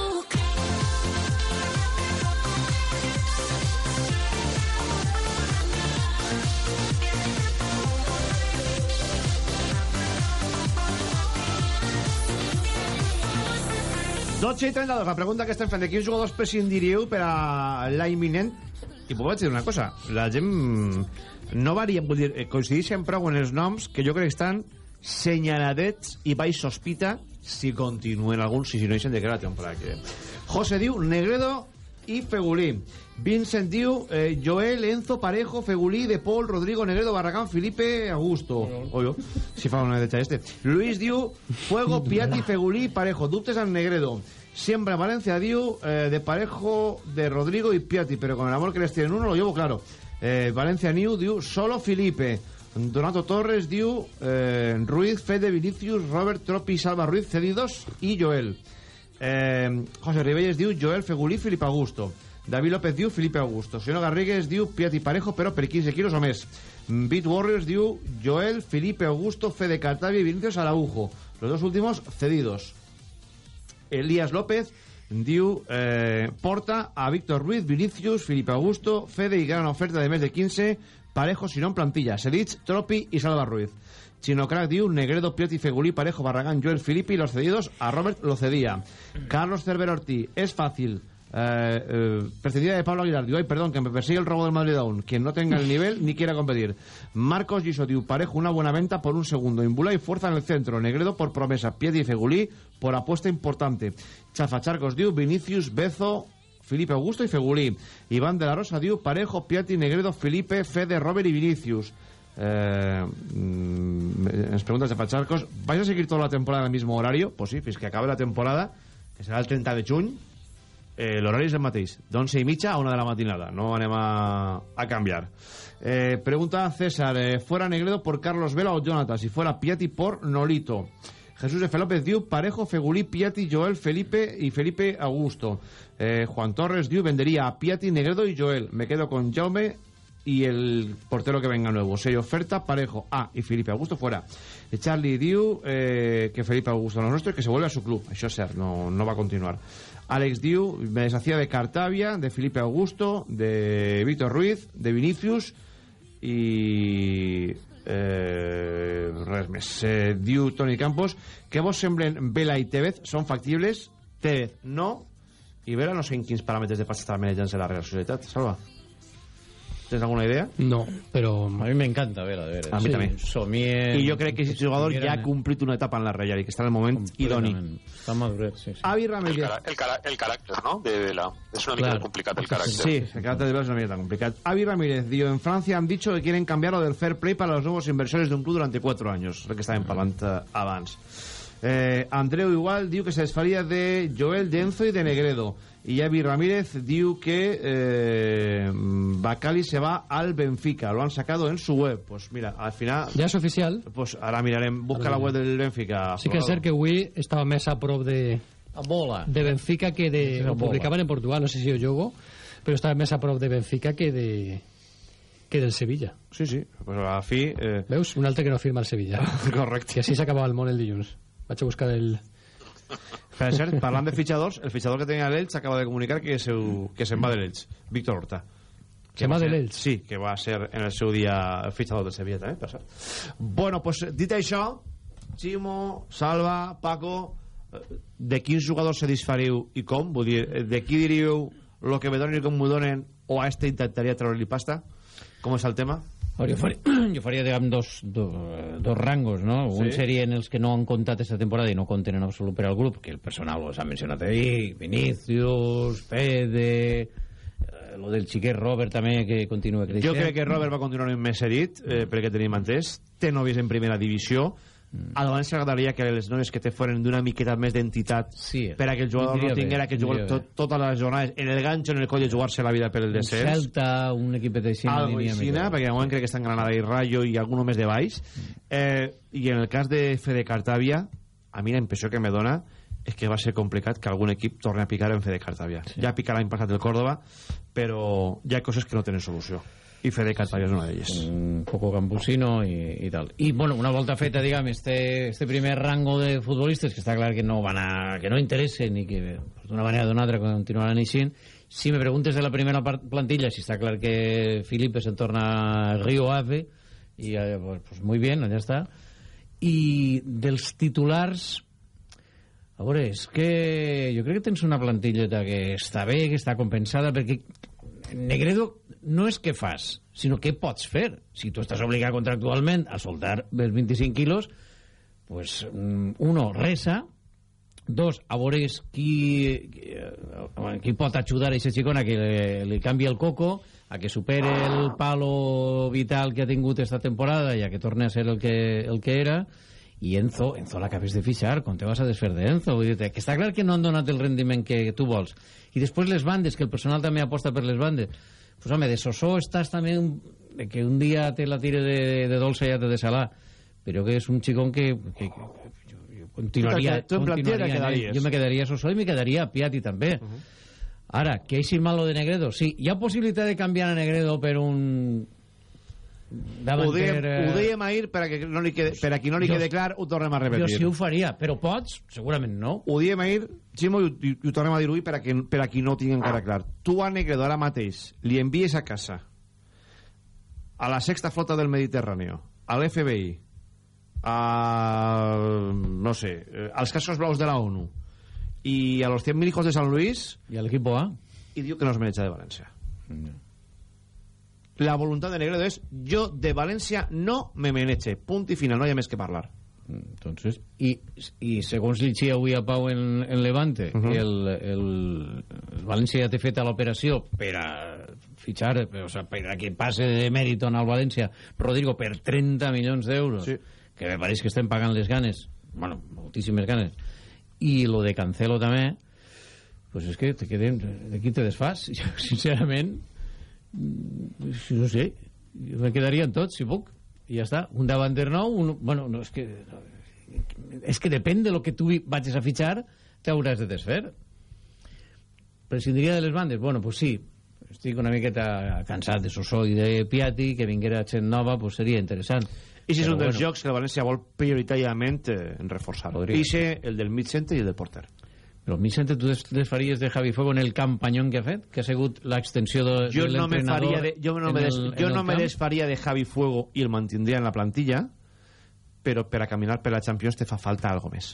Dotze i 32, la pregunta que estem fent de quins jugadors prescindiríeu per a l'any imminent? I puc dir una cosa la gent no varia vull dir, eh, coincideixen prou en els noms que jo crec que estan senyaladets i baix sospita si continuen alguns si no de crear la temporada que José diu Negredo i Fegulí Vincent diu eh, Joel, Enzo, Parejo, Fegulí, De Paul, Rodrigo, Negredo, Barragán, Felipe, Augusto. Oyo, si fa una decha este. Luis diu Fuego, Piatti, Fegulí, Parejo. Dubtes al Negredo. Siembra Valencia diu eh, de Parejo, de Rodrigo y Piatti. Pero con el amor que les tienen uno lo llevo claro. Eh, Valencia New diu solo Felipe. Donato Torres diu eh, Ruiz, Fede, Vinicius, Robert, Tropi, Salva Ruiz cedidos y Joel. José Ribelles diu Joel Fegulí, Felipe Augusto David López diu Felipe Augusto Senyor Garrigues diu Piatti Parejo però per 15 quilos o més Beat Warriors diu Joel, Felipe Augusto, Fede Cartavia y Vinicius Araujo los dos últimos cedidos Elías López diu eh, Porta a Víctor Ruiz, Vinicius, Felipe Augusto, Fede y gran oferta de mes de 15, Parejo, si no en plantilla, Sedich, Tropi y Salva Ruiz. Chino Crack diu Negredo, Piatti, Fegulí, Parejo, Barragán, Joel, Filippi y los cedidos a Robert lo cedía. Carlos Cerver Ortiz, es fácil. Eh, eh, de Pablo Aguilar. Diu, ay, perdón, que me persigue el robo del Madrid aún quien no tenga el nivel ni quiera competir. Marcos Giso diu, Parejo una buena venta por un segundo, Imbula y fuerza en el centro. Negredo por promesa, Piedi y Fegulí por apuesta importante Chafacharcos diu, Vinicius, Bezo Felipe Augusto y Fegulí Iván de la Rosa diu, Parejo, Piatti, Negredo Felipe, Fede, Robert y Vinicius eh, mm, ens preguntes de Facharcos ¿vais a seguir toda la temporada en el mismo horario? pues sí, fins que acabe la temporada que serà el 30 de juny eh, l'horari és el mateix, d'11 i mitja a una de la matinada, no anem a, a canviar. Eh, pregunta César, eh, ¿fuera Negredo por Carlos Vela o Jonathan? Si fuera Piatti por Nolito. Jesús F. López diu Parejo, Fegulí, Piatti, Joel, Felipe y Felipe Augusto. Eh, Juan Torres diu vendería a Piatti, Negredo y Joel. Me quedo con Jaume y el portero que venga nuevo. Sello oferta, Parejo, A y Felipe Augusto fuera. Eh, Charlie diu eh, que Felipe Augusto no es nuestro y que se vuelve a su club. Això és cert, no, no va a continuar. Alex diu, me deshacía de Cartavia, de Felipe Augusto, de Víctor Ruiz, de Vinicius i eh, res eh, diu Toni Campos que vos semblen Vela i Tevez són factibles Tevez no. I Vela no sé en quins paràmetres de pasta està la Real Societat Salva ¿Tienes alguna idea? No, pero... A mí me encanta Vela, de veres. A mí sí, también. Somie... Y yo creo que ese jugador ya ha cumplido una etapa en la Real y que está en el momento idoni. Està maduret, sí, sí. Avi El, Ramírez. cara, el, cara, el caràcter, no?, de Vela. És una mica Claro. complicat, el caràcter. Sí, el carácter de Vela es una mierda complicado. Avi Ramírez, digo, en Francia han dicho que quieren cambiar lo del fair play para los nuevos inversores de un club durante cuatro años, lo que estaven parlant abans. Eh, Andreu igual diu que se desfaria de Joel, de Enzo y de Negredo. Y Avi Ramírez diu que eh, Bacali se va al Benfica. Lo han sacado en su web. Pues mira, al final... Ja és oficial. Pues ahora mirarem. Busca la web del Benfica. Sí que és cert que avui estava més a prop de, A bola. de Benfica que de... Sí, Ho publicaven en Portugal, no sé si ho jugo, però estava més a prop de Benfica que de que del Sevilla. Sí, sí. Pues a la fi... Eh... Veus? Un altre que no firma el Sevilla. Correcte. I així s'acabava el món el dilluns. Vaig a buscar el... Per cert, parlant de fitxadors, el fitxador que tenia l'Elx acaba de comunicar que, seu, que se'n va de l'Elx, Víctor Horta. Que Se'n va de l'Elx? Sí, que va ser en el seu dia el fitxador del Sevilla, també, per cert. Bueno, pues, dit això, Ximo, Salva, Paco, eh, de quins jugadors se disfariu i com? Vull dir, eh, de qui diríeu lo que me donen i com m'ho donen o a este intentaria treure-li pasta? Com és el tema? Veure, jo faria, jo faria diguem, dos, dos, dos rangos, no? Sí. Un serien els que no han comptat aquesta temporada i no compten en absolut per al grup, que el personal ho s'ha mencionat ahir, Vinicius, Fede, eh, lo del xiquet Robert també, que continua creixent. Jo crec que Robert va continuar un mes herit, eh, perquè tenim entès. Té nòvies en primera divisió. Mm. Al València agradaria que les noies que té foren d'una miqueta més d'entitat sí, per a que el jugador no tinguera que jugar tot, totes les jornades en el ganxo, en el coll, de jugar-se la vida per el un descens. Celta, un equipet així. Algo aixina, perquè de moment crec que estan Granada i Rayo i alguno més de baix. Eh, I en el cas de Fede Cartavia, a mi la impressió que me dona és que va ser complicat que algun equip torni a picar en Fede Cartavia. Sí. Ja picar l'any passat el Córdoba, però hi ha coses que no tenen solució. I Fede Cartavia és una d'elles. un poco campusino y, y tal. Y bueno, una volta feta, digamos, este, este primer rango de futbolistas, que está claro que no van a, que no interesen y que d'una manera o d'una altra continuaran així. Si me preguntes de la primera part- plantilla, si está claro que Felipe se torna Río Ave, y eh, pues, pues muy bien, ya está. I dels titulars, a veure, és que jo crec que tens una plantilleta que està bé, que està compensada, perquè Negredo no és què fas, sinó què pots fer. Si tu estàs obligat contractualment a soltar els 25 quilos, pues, mm, uno, resa, dos, a veure qui, qui, eh, qui pot ajudar a aquest xicón a que li, li canvi el coco, a que supere el palo vital que ha tingut esta temporada i a que torni a ser el que, el que era, i Enzo, Enzo l'acabes de fixar, com te vas a desfer de Enzo? Vull dir que està clar que no han donat el rendiment que tu vols. I després les bandes, que el personal també aposta per les bandes. Pues home, de Sosó estàs també un, de que un dia te la tire de, de dolça i altre de salà, però que és un xicón que, que, que jo, jo continuaria, Tu en plantilla continuaria te en quedaries. jo me quedaria a Sosó i me quedaria a Piatti també. Ara, que és malo de Negredo? Sí, hi ha possibilitat de canviar a Negredo per un Ho dèiem, eh, ho dèiem ahir per a, que no li quede, per a qui no li Jo- quede clar, ho tornem a repetir. Jo sí ho faria, però pots? Segurament no. Ho diem ahir, Ximo, i, ho- i, ho tornem a dir avui per a, que, per a qui no ho tingui encara clar. Tu a Negredo ara mateix li envies a casa a la sexta flota del Mediterráneo, a l'FBI, a, no sé, eh, als casos blaus de la ONU i a los 100.000 hijos de San Luis i a l'equip A i diu que no es maneja de València. La voluntat de Negredo és jo de València no me meneche. Punt i final, no hi ha més que parlar. Entonces, i, i segons llegia avui a Pau en, en Levante, uh -huh. el, el, el València ja té feta l'operació per a fitxar, o sea, per a que passe de mèrit al València, Rodrigo, per 30 milions d'euros, sí. que me pareix que estem pagant les ganes, bueno, moltíssimes ganes, i lo de Cancelo també, pues és que te queden, de qui te desfas? Jo, sincerament, mm, no sé, jo me quedaria en tot, si puc i ja està, un davanter nou un, bueno, no, és que és que depèn de lo que tu vagis a fitxar, t'hauràs de desfer. Prescindiria de les bandes? Bueno, pues sí, estic una miqueta cansat de Sossó i de Piatti, que vinguera gent nova, pues seria interessant. I si és un dels bueno, jocs que el València vol prioritàriament eh, reforçar. I ser el del mid center i el del porter. Però mi sento tu des, desfaries de Javi Fuego en el campanyón que ha fet, que ha sigut l'extensió de, jo de no me de, jo no me, des, el, jo no me desfaria de Javi Fuego i el mantindria en la plantilla però per a caminar per la Champions te fa falta algo més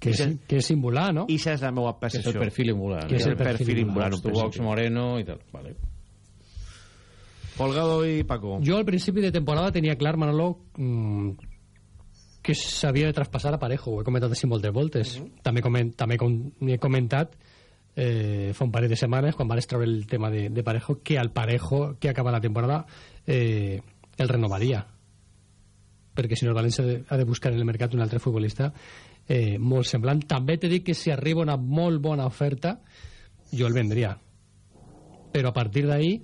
que és, que és singular, no? I és la meva percepció. Que és el perfil singular. Que és el perfil singular. Tuvox Moreno i tal. Vale. Folgado i Paco. Jo al principi de temporada tenia clar, Manolo, mmm, que s'havia de traspassar a Parejo, ho he comentat així moltes voltes. Uh -huh. També, coment, també com he comentat eh, fa un parell de setmanes, quan vas treure el tema de, de Parejo, que al Parejo, que acaba la temporada, eh, el renovaria. Perquè si no el València ha de buscar en el mercat un altre futbolista eh, molt semblant. També t'he dit que si arriba una molt bona oferta, jo el vendria. Però a partir d'ahí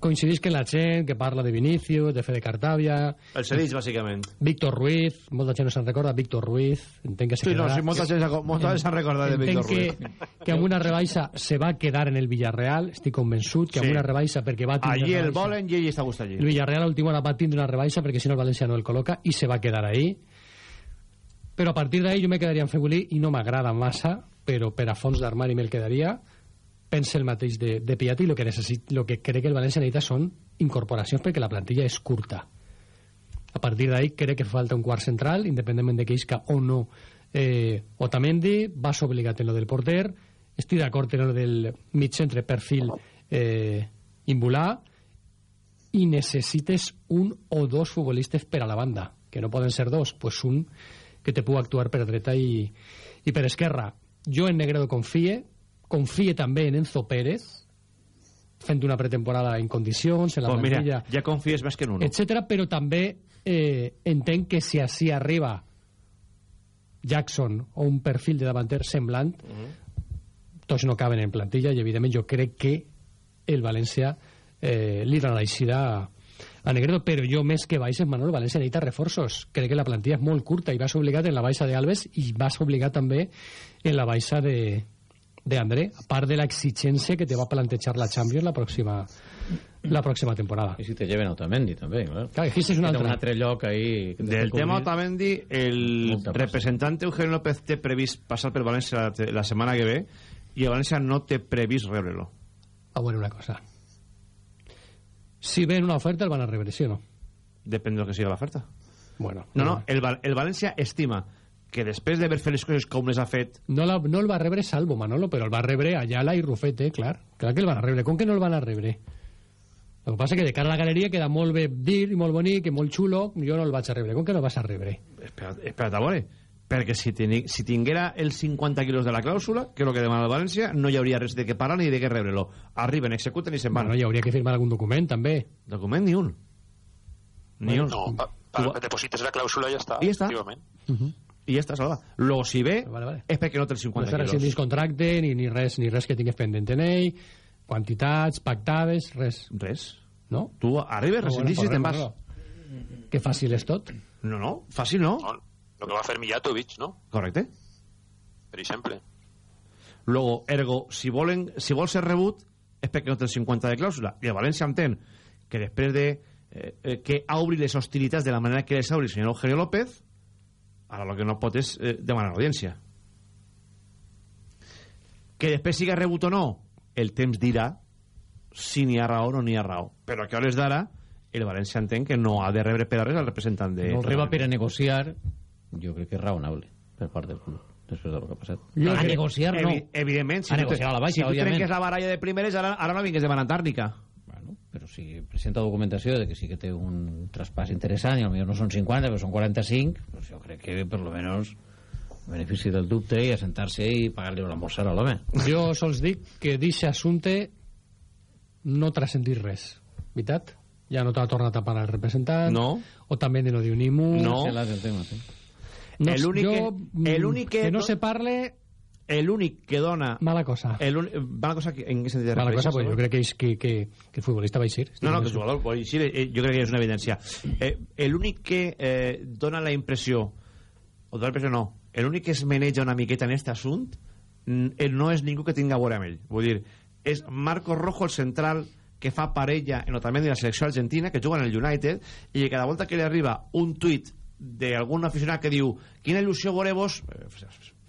coincidís que la gent que parla de Vinicius, de Fede Cartavia... El Sedich, bàsicament. Víctor Ruiz, molta gent no se'n recorda, Víctor Ruiz, entenc que se sí, quedarà... no, sí, molta gent, gent se'n recorda de Víctor Ruiz. que, que amb una rebaixa se va quedar en el Villarreal, estic convençut que sí. amb una rebaixa perquè va tindre... Allí el volen i ell està gust allí. El Villarreal a l'última hora va tindre una rebaixa perquè si no el València no el col·loca i se va quedar ahí. Però a partir d'ahí jo me quedaria en Febulí i no m'agrada massa, però per a fons d'armari me'l quedaria pense el mateix de, de Piatti lo que, necessit, lo que crec que el València necessita són incorporacions perquè la plantilla és curta. A partir d'ahí crec que falta un quart central independentment de que isca o no eh, Otamendi va ser obligat en lo del porter. Estic d'acord en lo del mig centre perfil eh, Imbulà i necessites un o dos futbolistes per la banda que no poden ser dos, pues un que te pugui actuar per dreta i, i per en Negredo confie confie també en Enzo Pérez fent una pretemporada en condicions en la pues plantilla, mira, ja confies més que en uno etcètera, però també eh, entenc que si així arriba Jackson o un perfil de davanter semblant uh -huh. tots no caben en plantilla i evidentment jo crec que el València eh, li dona l'aixida a Negredo, però jo més que baixes, Manolo, València necessita reforços. Crec que la plantilla és molt curta i vas obligat en la baixa d'Alves i vas obligat també en la baixa de, de André, a part de l'exigència que te va plantejar la Champions la pròxima, la pròxima temporada. I si te lleven Otamendi, també, clar. Clar, és un altre. un altre lloc ahí... Del tema Otamendi, el representant Eugenio López té previst passar per València la, la setmana que ve i a València no té previst rebre-lo. A veure una cosa. Si ven una oferta, el van a rebre, sí o no? Depèn del que sigui l'oferta. Bueno. No, no, el, el València estima que després d'haver fet les coses com les ha fet... No, la, no el va rebre Salvo, Manolo, però el va rebre Ayala i Rufete, clar. Clar que el van a rebre. Com que no el van a rebre? El que passa que de cara a la galeria queda molt bé dir i molt bonic i molt xulo, jo no el vaig a rebre. Com que no el vas a rebre? Espera, espera't a veure. Perquè si, teni, si tinguera els 50 quilos de la clàusula, que és el que demana el València, no hi hauria res de què parlar ni de què rebre-lo. Arriben, executen i se'n van. Bueno, hi hauria que firmar algun document, també. Document ni un. Ni un. No, pa, pa, deposites la clàusula i ja està. I ja està. Uh -huh i ja està salva. Luego, si ve, vale, vale. és perquè no té els 50 no quilos. No contracte, ni, ni, res, ni res que tingues pendent en ell, quantitats, pactades, res. Res. No? Tu arribes, rescindixes i te'n vas. Que fàcil és tot. No, no, fàcil no. no el que va fer Mijatovic, no? Correcte. Per exemple. Luego, ergo, si, volen, si vol ser rebut, és perquè no té el 50 de clàusula. I el València entén que després de eh, eh que obri les hostilitats de la manera que les obri el senyor Eugenio López, Ara el que no pot és eh, demanar audiència. Que després siga rebut o no, el temps dirà si n'hi ha raó o no n'hi ha raó. Però que a hores d'ara, el València entén que no ha de rebre per a res al representant de... No arriba per a negociar, jo crec que és raonable per part del club després del que ha passat. Jo a negociar no. Evi evidentment, si a negociar a la baixa, si tu trenques la baralla de primeres, ara, ara no vingues de Manantàrnica. Però si presenta documentació de que sí que té un traspàs interessant i potser no són 50 però són 45 pues jo crec que per lo menos benefici del dubte i assentar-se i pagar-li una morsar a l'home jo sols dic que d'aquest assumpte no transcendir res veritat? ja no t'ha tornat a parar el representant no. o també no diu ni mu no. el tema, sí. no, el únic que, que, que no, no se parle el únic que dona... Mala cosa. El mala cosa en què sentit Mala cosa, pues jo crec que, és, que, que, que el futbolista va eixir. No, no, que el jugador va eixir, eh, jo crec que és una evidència. Eh, L'únic que eh, dona la impressió, o dona la impressió no, l'únic que es maneja una miqueta en aquest assunt eh, no és ningú que tingui a veure amb ell. Vull dir, és Marco Rojo, el central que fa parella en notament de la selecció argentina, que juga en el United, i que cada volta que li arriba un tuit d'algun aficionat que diu quina il·lusió veure-vos eh,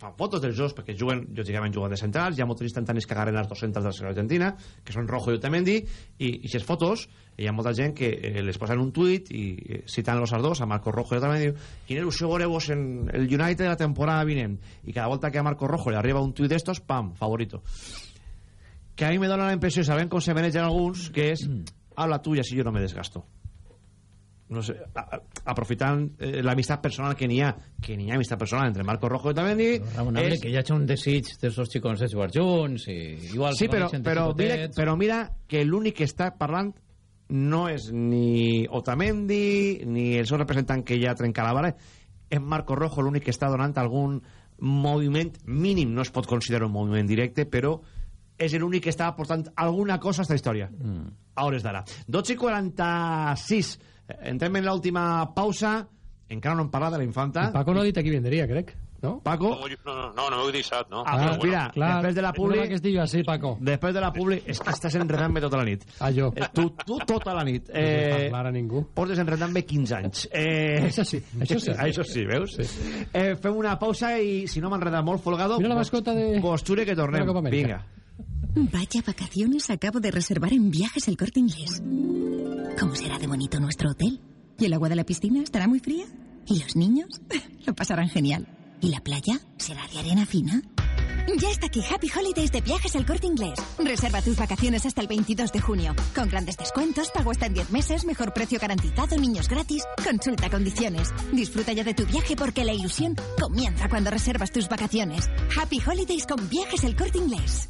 fan fotos dels jocs perquè juguen, lògicament juguen de centrals, hi ha molts instantanis que agarren els dos centrals de la argentina, que són Rojo i Otamendi, i aquestes fotos, hi ha molta gent que eh, les posen un tuit i eh, citant los dos, a Marco Rojo i Otamendi, quina il·lusió veure-vos en el United de la temporada vinent, i cada volta que a Marco Rojo li arriba un tuit d'estos, pam, favorito. Que a mi me dona la impressió, saben com se manegen alguns, que és, habla tuya si yo no me desgasto no sé, a, aprofitant eh, l'amistat personal que n'hi ha, que n'hi ha amistat personal entre Marco Rojo i Tamendi... Raonable és... que hi hagi un desig d'esos xicons de jugar junts, i igual... Sí, però, però, mira, però mira que l'únic que està parlant no és ni Otamendi ni el seu representant que ja trenca la vara, és Marco Rojo l'únic que està donant algun moviment mínim, no es pot considerar un moviment directe, però és l'únic que està aportant alguna cosa a aquesta història mm. a hores d'ara. 12 i 46 entrem en l'última pausa encara no hem parlat de la infanta Paco no ha dit a qui vendria, crec no? Paco? No, no, no, no m'heu deixat, no. Ah, doncs mira, clar, després de la publi... que es digui així, Paco. Després de la publi... És que estàs enredant-me tota la nit. Ah, jo. Eh, tu, tu tota la nit. Eh, no a ningú. Portes enredant-me 15 anys. Eh... Això sí, això sí. això sí, veus? Sí. Eh, fem una pausa i, si no m'enreda molt, Folgado... Mira la mascota de... Posture que tornem. Vinga. Vaya vacaciones acabo de reservar en Viajes El Corte Inglés. ¿Cómo será de bonito nuestro hotel? ¿Y el agua de la piscina estará muy fría? ¿Y los niños? Lo pasarán genial. ¿Y la playa? ¿Será de arena fina? Ya está aquí Happy Holidays de Viajes El Corte Inglés. Reserva tus vacaciones hasta el 22 de junio. Con grandes descuentos, pago hasta en 10 meses, mejor precio garantizado, niños gratis. Consulta condiciones. Disfruta ya de tu viaje porque la ilusión comienza cuando reservas tus vacaciones. Happy Holidays con Viajes El Corte Inglés.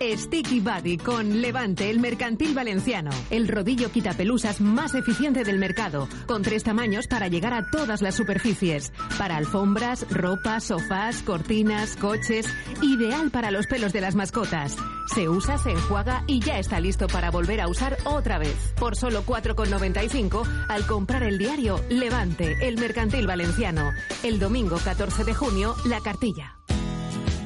Sticky Buddy con Levante, el mercantil valenciano. El rodillo quitapelusas más eficiente del mercado, con tres tamaños para llegar a todas las superficies. Para alfombras, ropa, sofás, cortinas, coches. Ideal para los pelos de las mascotas. Se usa, se enjuaga y ya está listo para volver a usar otra vez. Por solo 4,95 al comprar el diario Levante, el mercantil valenciano. El domingo 14 de junio, la cartilla.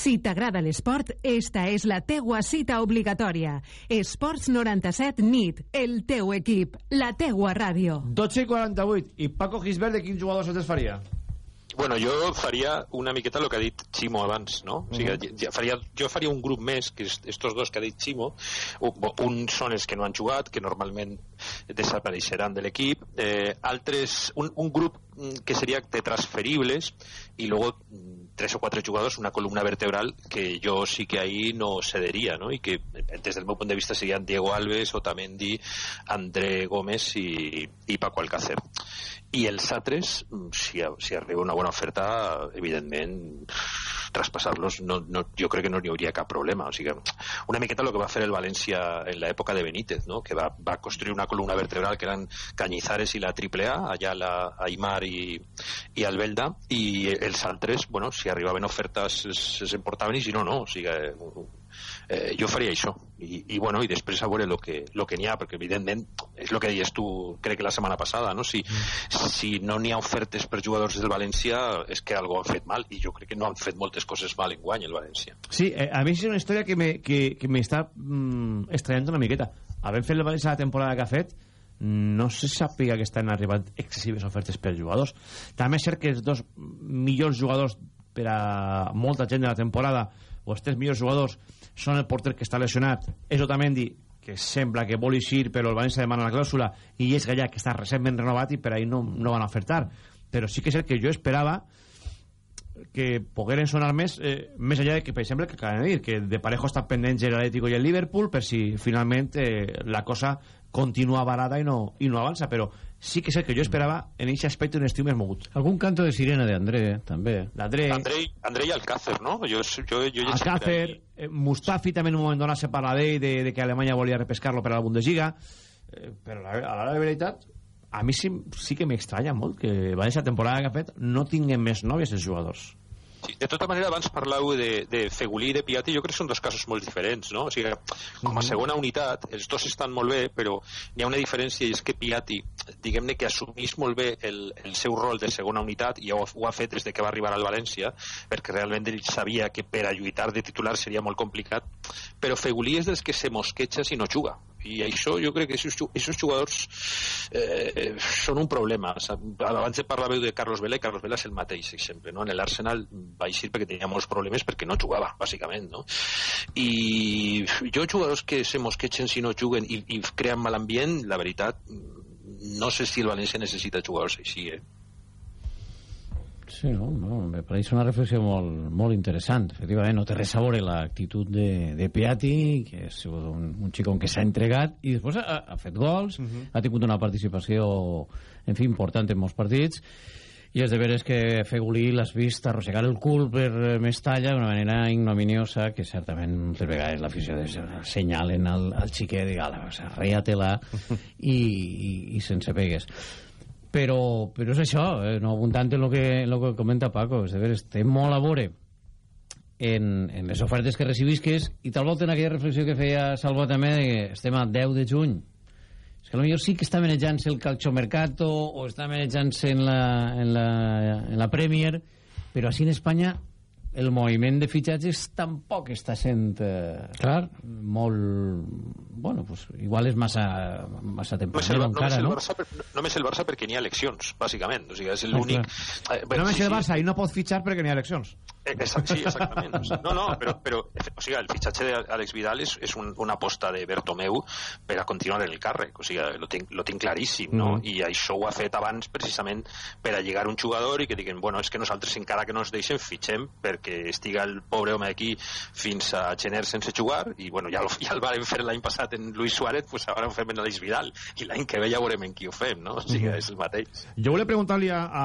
Si t'agrada l'esport, esta és la teua cita obligatòria. Esports 97 NIT, el teu equip, la teua ràdio. 12 i 48. I Paco Gisbert, de quins jugadors es faria? Bueno, jo faria una miqueta el que ha dit Ximo abans, no? O sigui, -huh. faria, jo faria un grup més, que estos dos que ha dit Ximo, un són els que no han jugat, que normalment desapareixeran de l'equip, eh, altres, un, un grup que seria de transferibles, i luego tres o quatre jugadors, una columna vertebral que jo sí que ahí no cederia, no? i que des del meu punt de vista serien Diego Alves, Otamendi, André Gómez i, i Paco Alcácer. I els altres, si, si arriba una bona oferta, evidentment, traspassar-los no, no, jo crec que no n'hi hauria cap problema. O sigui, una miqueta el que va fer el València en l'època de Benítez, no? que va, va construir una columna vertebral que eren Cañizares i la AAA, allà la Aymar i, i Albelda, i els altres, bueno, si arribaven ofertes es, emportaven i si no, no. O eh, jo faria això i, i, bueno, i després a veure el que, lo que n'hi ha perquè evidentment és el que deies tu crec que la setmana passada no? si, si no n'hi ha ofertes per jugadors del València és que algú han fet mal i jo crec que no han fet moltes coses mal en guany el València Sí, eh, a mi és una història que m'està que, que mm, estranyant una miqueta havent fet el València la temporada que ha fet no se sàpiga que estan arribant excessives ofertes per jugadors. També és cert que els dos millors jugadors per a molta gent de la temporada, o els tres millors jugadors, són el porter que està lesionat, és Otamendi, que sembla que vol eixir, però el València demana la clàusula, i és Gallà, que està recentment renovat, i per ahir no, no van ofertar. Però sí que és cert que jo esperava que pogueren sonar més eh, més allà de que, per exemple, que acaben de dir que de Parejo està pendent el Atlético i el Liverpool per si finalment eh, la cosa continua barada i no, i no avança però sí que és el que jo esperava en aquest aspecte un estiu més mogut. Algun canto de sirena de André també. André, André, André i Alcácer no? jo, jo, jo Alcácer, eh, Mustafi també en un moment donat se parla d'ell de, de que Alemanya volia repescar-lo per a la Bundesliga eh, però a l'hora de veritat a mi sí, sí que m'estranya molt que va aquesta temporada que ha fet no tinguin més nòvies els jugadors Sí, de tota manera, abans parlàveu de, de Fegulí i de Piatti, jo crec que són dos casos molt diferents, no? O sigui, com a segona unitat, els dos estan molt bé, però hi ha una diferència i és que Piatti, diguem-ne que assumís molt bé el, el seu rol de segona unitat, i ho, ho ha fet des de que va arribar al València, perquè realment ell sabia que per a lluitar de titular seria molt complicat, però Fegulí és dels que se mosqueja si no juga i això jo crec que aquests jugadors eh, eh, són un problema abans parlàveu de Carlos Vela i Carlos Vela és el mateix exemple no? en l'Arsenal va eixir perquè tenia molts problemes perquè no jugava bàsicament no? i jo jugadors que se mosquegen si no juguen i, i creen mal ambient la veritat no sé si el València necessita jugadors així eh? Sí, no, no, me pareix una reflexió molt, molt interessant. Efectivament, no té res a veure l'actitud de, de Piatti, que és un, un xicon que s'ha entregat i després ha, ha fet gols, uh -huh. ha tingut una participació, en fi, important en molts partits, i és de veres que Fegulí l'has vist arrossegar el cul per Mestalla d'una manera ignominiosa que certament moltes vegades l'afició senyalen al, al xiquet i gala, o sigui, reia-te-la i, i, i sense pegues però, però és això, eh? no abundant en el que, lo que comenta Paco, és de veres, té molt a veure en, en les ofertes que recibisques i tal volta en aquella reflexió que feia Salvo també que estem a 10 de juny és que potser sí que està manejant-se el calciomercato o està manejant-se en, la, en, la, en la Premier però així en Espanya el moviment de fitxatges tampoc està sent eh, Clar. molt bueno, pues, igual és massa, massa temporal no encara, no? Per, només el Barça perquè n'hi ha eleccions, bàsicament o sigui, és l'únic... Eh, bueno, només sí, el Barça sí. i no pot fitxar perquè n'hi ha eleccions exact, sí, exactament. No, no, però, però o sigui, el fitxatge d'Àlex Vidal és, és un, una aposta de Bertomeu per a continuar en el càrrec. O sigui, lo tinc, lo tinc claríssim, no? Mm. I això ho ha fet abans precisament per a lligar un jugador i que diguen, bueno, és que nosaltres encara que no ens deixen fitxem perquè estiga el pobre home aquí fins a gener sense jugar i bueno, ja, ja el vam fer l'any passat en Luis Suárez, pues ara ho fem en Àlex Vidal i l'any que ve ja veurem en qui ho fem, no? O sigui, mm és el mateix. Jo volia preguntar-li a, a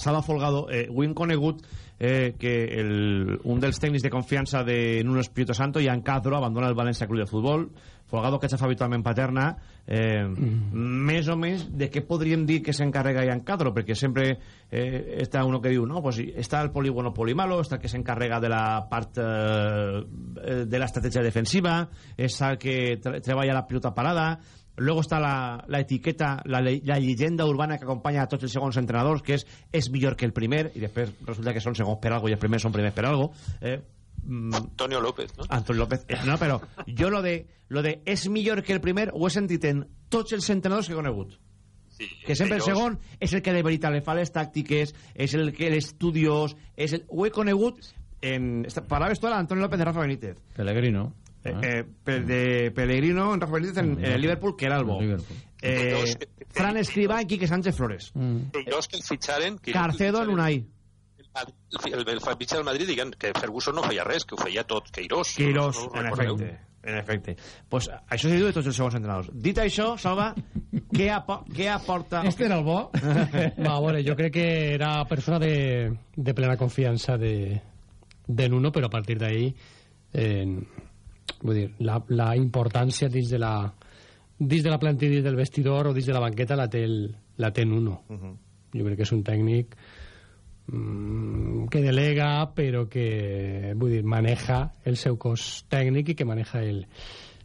Sala Folgado, eh, ho hem conegut eh, que el, un dels tècnics de confiança de Nuno Espíritu Santo, Ian Castro, abandona el València Club de Futbol. Folgado, que fa habitualment paterna, eh, mm. més o més de què podríem dir que s'encarrega Ian Castro, perquè sempre eh, està uno que diu, no, pues està el polígono polimalo, està el que s'encarrega de la part eh, de l'estratègia defensiva, és el que tre treballa la pilota parada, Luego está la, la etiqueta, la, la leyenda urbana que acompaña a tots els segons entrenadors, que és és millor que el primer, i després resulta que són segons per algo i els primers són primers per algo. Eh, mm, Antonio López, ¿no? Antonio López. Eh, no, però jo lo de, lo de és millor que el primer ho he sentit en tots els entrenadors que he conegut. Sí, que sempre el segon és el que de veritat le fa les tàctiques, és el que l'estudiós, és el... ho he conegut en... Parlaves tu ara Antonio López de Rafa Benítez. Pellegrino. Eh, eh, de Pellegrino en Rafa Benítez en, en el Liverpool que era el bo. Eh, Fran Escribá y Quique Sánchez Flores. Mm. los que ficharen que Carcedo en Unai el, el, el del Madrid diguen que Ferguson no feia res que ho feia tot. Queirós Queirós, no, no en efecte en efecte. Pues això s'ha dit de tots els segons entrenadors. Dit això, Salva, què, apo què aporta... Este era el bo. Va, a veure, jo crec que era persona de, de plena confiança de, de Nuno, però a partir d'ahí eh, vull dir, la, la importància dins de la dins de la plantilla, dins del vestidor o dins de la banqueta la té, el, la té Nuno. Uh -huh. Jo crec que és un tècnic mmm, que delega però que vull dir, maneja el seu cos tècnic i que maneja el,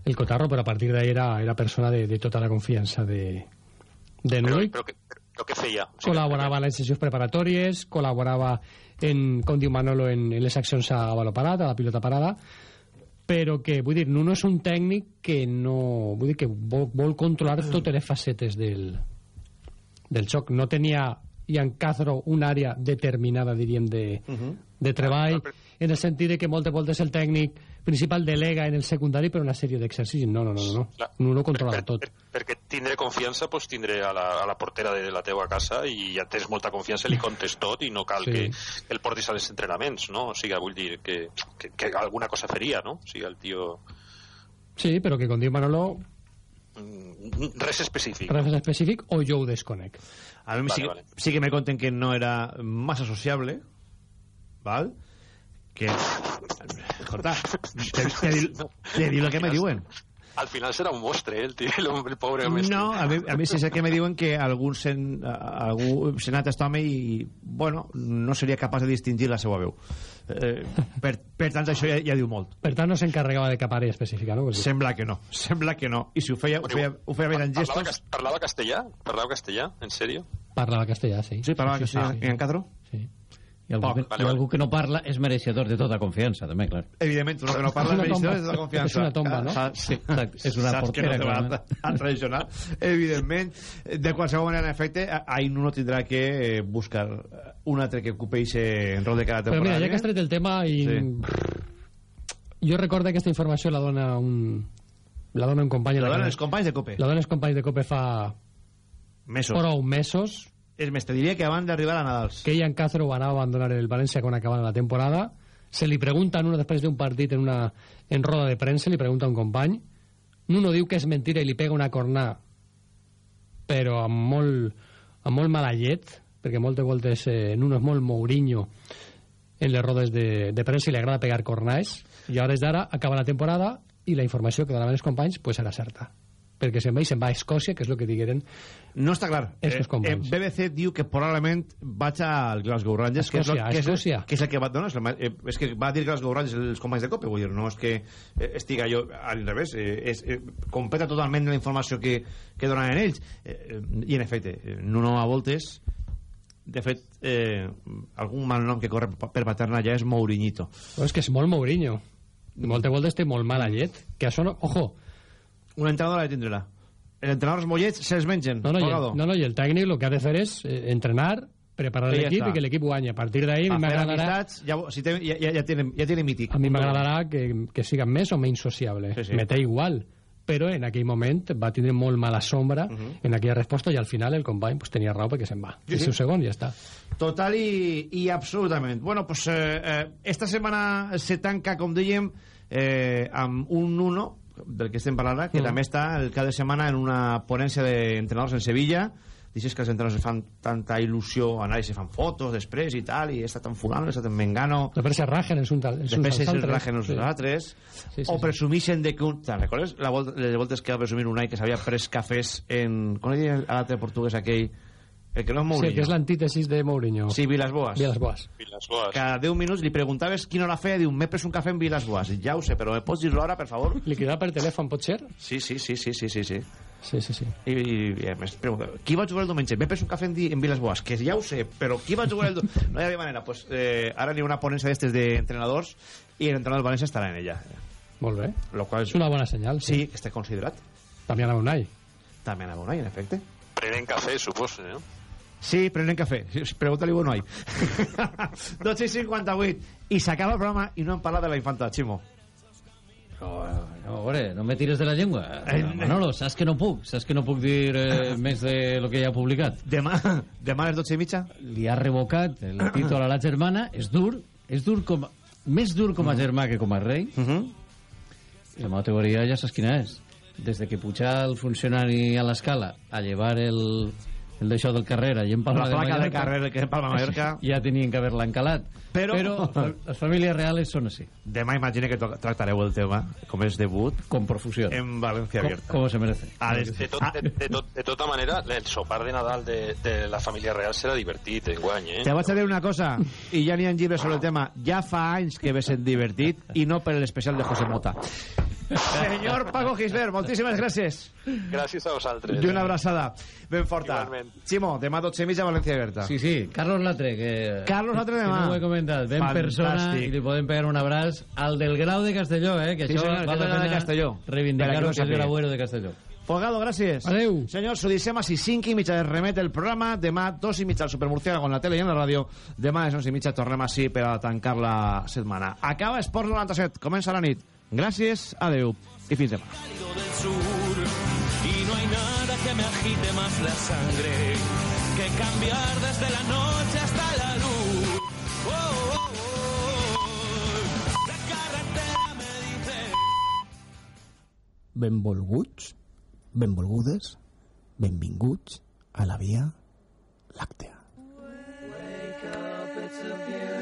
el cotarro, però a partir d'ahir era, era persona de, de tota la confiança de, de Nuno. Però, però, que, però què feia? O sigui, col·laborava en les sessions preparatòries, col·laborava en, com diu Manolo, en, en les accions a baló parat, a la pilota parada, però que, vull dir, Nuno és un tècnic que no... Vull dir que vol, vol controlar totes les facetes del, del xoc. No tenia Ian Castro un àrea determinada, diríem, de, uh -huh. de treball, en el sentit de que moltes voltes el tècnic principal delega en el secundari per una sèrie d'exercicis. No, no, no, no. Clar. Nuno controla per, tot. Per, perquè tindre confiança, pues, tindre a la, a la portera de la teua casa i ja tens molta confiança, li contes tot i no cal sí. que, que el portis als entrenaments, no? O sigui, vull dir que, que, que alguna cosa faria, no? O sigui, el tio... Sí, però que com diu Manolo... Mm, res específic. Res específic o jo ho desconec. A mi vale, sí, vale. sí que me conten que no era massa sociable, val? Que... Jota, te, te, te, te digo lo que me diuen. Al final serà un mostre, eh, el, tío, el, el pobre mestre. No, a mi, a mi sí sé que me diuen que algun sen, algú senat aquest home i, bueno, no seria capaç de distingir la seva veu. Eh, per, per tant, això ja, ja diu molt. Per tant, no s'encarregava de cap àrea específica, no? Sembla que no, sembla que no. I si ho feia, ho feia, ho feia bé en gestos... Parlava, parlava castellà? Parlava castellà? En sèrio? Parlava castellà, sí. Sí, parlava sí, castellà. Sí, sí. I en Cadro? Sí. I algú, Poc, que, vale, i algú que no parla és mereixedor de tota confiança, també, clar. Evidentment, uno que no parla és mereixedor de tota confiança. És una tomba, no? Saps, sí, Exacte. és una Saps portera. que no te a traicionar, evidentment. De qualsevol manera, en efecte, ahir no tindrà que eh, buscar un altre que ocupe aquest rol de cada temporada. Però mira, ja que has tret el tema i... Sí. Jo recordo que aquesta informació la dona un... La dona un company... La dona els companys de Cope. La dona els companys de Cope fa... Mesos. Prou mesos és més, te diria que abans d'arribar a Nadals. Que Ian Castro va anar a abandonar el València quan acabava la temporada. Se li pregunta a Nuno després d'un partit en una en roda de premsa, li pregunta a un company. Nuno diu que és mentira i li pega una cornà, però amb molt, amb molt mala llet, perquè moltes voltes eh, Nuno és molt Mourinho en les rodes de, de premsa i li agrada pegar cornais. I ara és d'ara, acaba la temporada i la informació que donaven els companys pues, serà certa perquè se'n va i se'n va a Escòcia, que és el que digueren no està clar. Eh, eh, BBC diu que probablement vaig al Glasgow Rangers, que és, el, que, és, que és el que va... No, és, el, eh, és que va dir Glasgow Rangers els companys de Copa, vull dir, no és que eh, estiga jo al revés, eh, és, eh, completa totalment la informació que, que donen ells. Eh, I en efecte, Nuno a voltes de fet, eh, algun mal nom que corre per paterna ja és Mourinhito. Però és que és molt Mourinho. Moltes voltes té molt mala llet. Que això no... Ojo, un entrenador la tindrà. Els entrenadors mollets se'ls mengen. No no, i el, no, no, i el tècnic el que ha de fer és eh, entrenar, preparar sí, l'equip i que l'equip guanyi. A partir d'ahir m'agradarà... Ja, si ja, ja, ja, tiene, ja mític. A mi m'agradarà que, que siga més o menys sociable. Sí, sí. Me té igual però en aquell moment va tindre molt mala sombra uh -huh. en aquella resposta i al final el company pues, tenia raó perquè se'n va. Sí, el seu segon ja està. Total i, i absolutament. Bueno, pues eh, eh, esta setmana se tanca, com dèiem, eh, amb un 1 del que estem parlant que mm. també està el cap de setmana en una ponència d'entrenadors en Sevilla. Dices que els entrenadors fan tanta il·lusió anar i se fan fotos després i tal i està tan fulano, està tan mengano després se rajen els uns als després se rajen els sí. altres. Sí, sí, o presumixen de que un... Te'n recordes la volta, les voltes que va presumir Unai que s'havia pres cafès en... com li diuen a l'altre portuguès aquell el que no és Mourinho. Sí, que és l'antítesis de Mourinho. Sí, Vilas Boas. Vilas Boas. Vilas Boas. Cada 10 minuts li preguntaves quina hora feia, diu, m'he pres un cafè en Vilas Boas. Ja ho sé, però me pots dir l'hora, per favor? Li quedava per telèfon, pot ser? Sí, sí, sí, sí, sí, sí. Sí, sí, sí. sí. I, i, i a més, pregunta, qui va jugar el diumenge? M'he pres un cafè en, en Vilas Boas, que ja ho sé, però qui va jugar el diumenge? No hi havia manera. Pues, eh, ara n'hi ha una ponència d'estes d'entrenadors i l'entrenador del València estarà en ella. Molt bé. Lo qual és... és una bona senyal. Sí, sí que està considerat. També anava Unai. També anava Unai, en efecte. Prenen cafè, suposo, no? Sí, prenen cafè. Pregunta-li a Unai. 12 i 58. I s'acaba el programa i no hem parlat de la infanta, Ximo. No, no, veure, no me tires de la llengua. Eh, Manolo, saps que no puc? Saps que no puc dir eh, més de lo que ja ha publicat? Demà, demà a les 12 i mitja? Li ha revocat el títol a la germana. És dur, és dur com... Més dur com a germà que com a rei. Uh -huh. I la meva teoria ja saps quina és. Des de que pujar el funcionari a l'escala a llevar el, el d'això del Carrera i en Palma la de Mallorca... de Carrera, que en Palma de Mallorca... Ja tenien que haver-la encalat. Però, però les famílies reals són així. Demà imagina que tractareu el tema, com és debut... Con profusió. En València Abierta. Com se merece. Ah, de, de, tot, de, de, tot, de tota manera, el sopar de Nadal de, de la família real serà divertit, enguany, eh? Te vaig a dir una cosa, i ja n'hi ha llibres sobre el tema. Ja fa anys que ve sent divertit, i no per l'especial de José Mota. Senyor Paco Gisbert, moltíssimes gràcies. Gràcies a vosaltres. I una abraçada ben forta. Igualment. Ximo, demà 12 i mitja, València Oberta. Sí, sí, Carlos Latre, que... Carlos Latre demà. Que no ho he comentat, ben Fantàstic. persona, i li podem pegar un abraç al del Grau de Castelló, eh, que Sí, això senyor, val que la és de pena Castelló. Reivindicar-ho, no que és grauero de Castelló. Folgado, gràcies. Adeu. Senyors, ho deixem així, 5 i mitja de remet el programa. Demà, 2 i mitja al Supermurciaga amb la tele i en la ràdio. Demà, a les 11 i mitja, tornem així per a tancar la setmana. Acaba Esports 97. Comença la nit. Gràcies, adeu i fins demà. y no hay nada que me agite más la sangre que cambiar desde la noche hasta la luz. Oh, oh, oh. La carretera me dice benvolguts, benvolgudes, benvinguts a la Via Làctea. Wake up, it's a beautiful morning.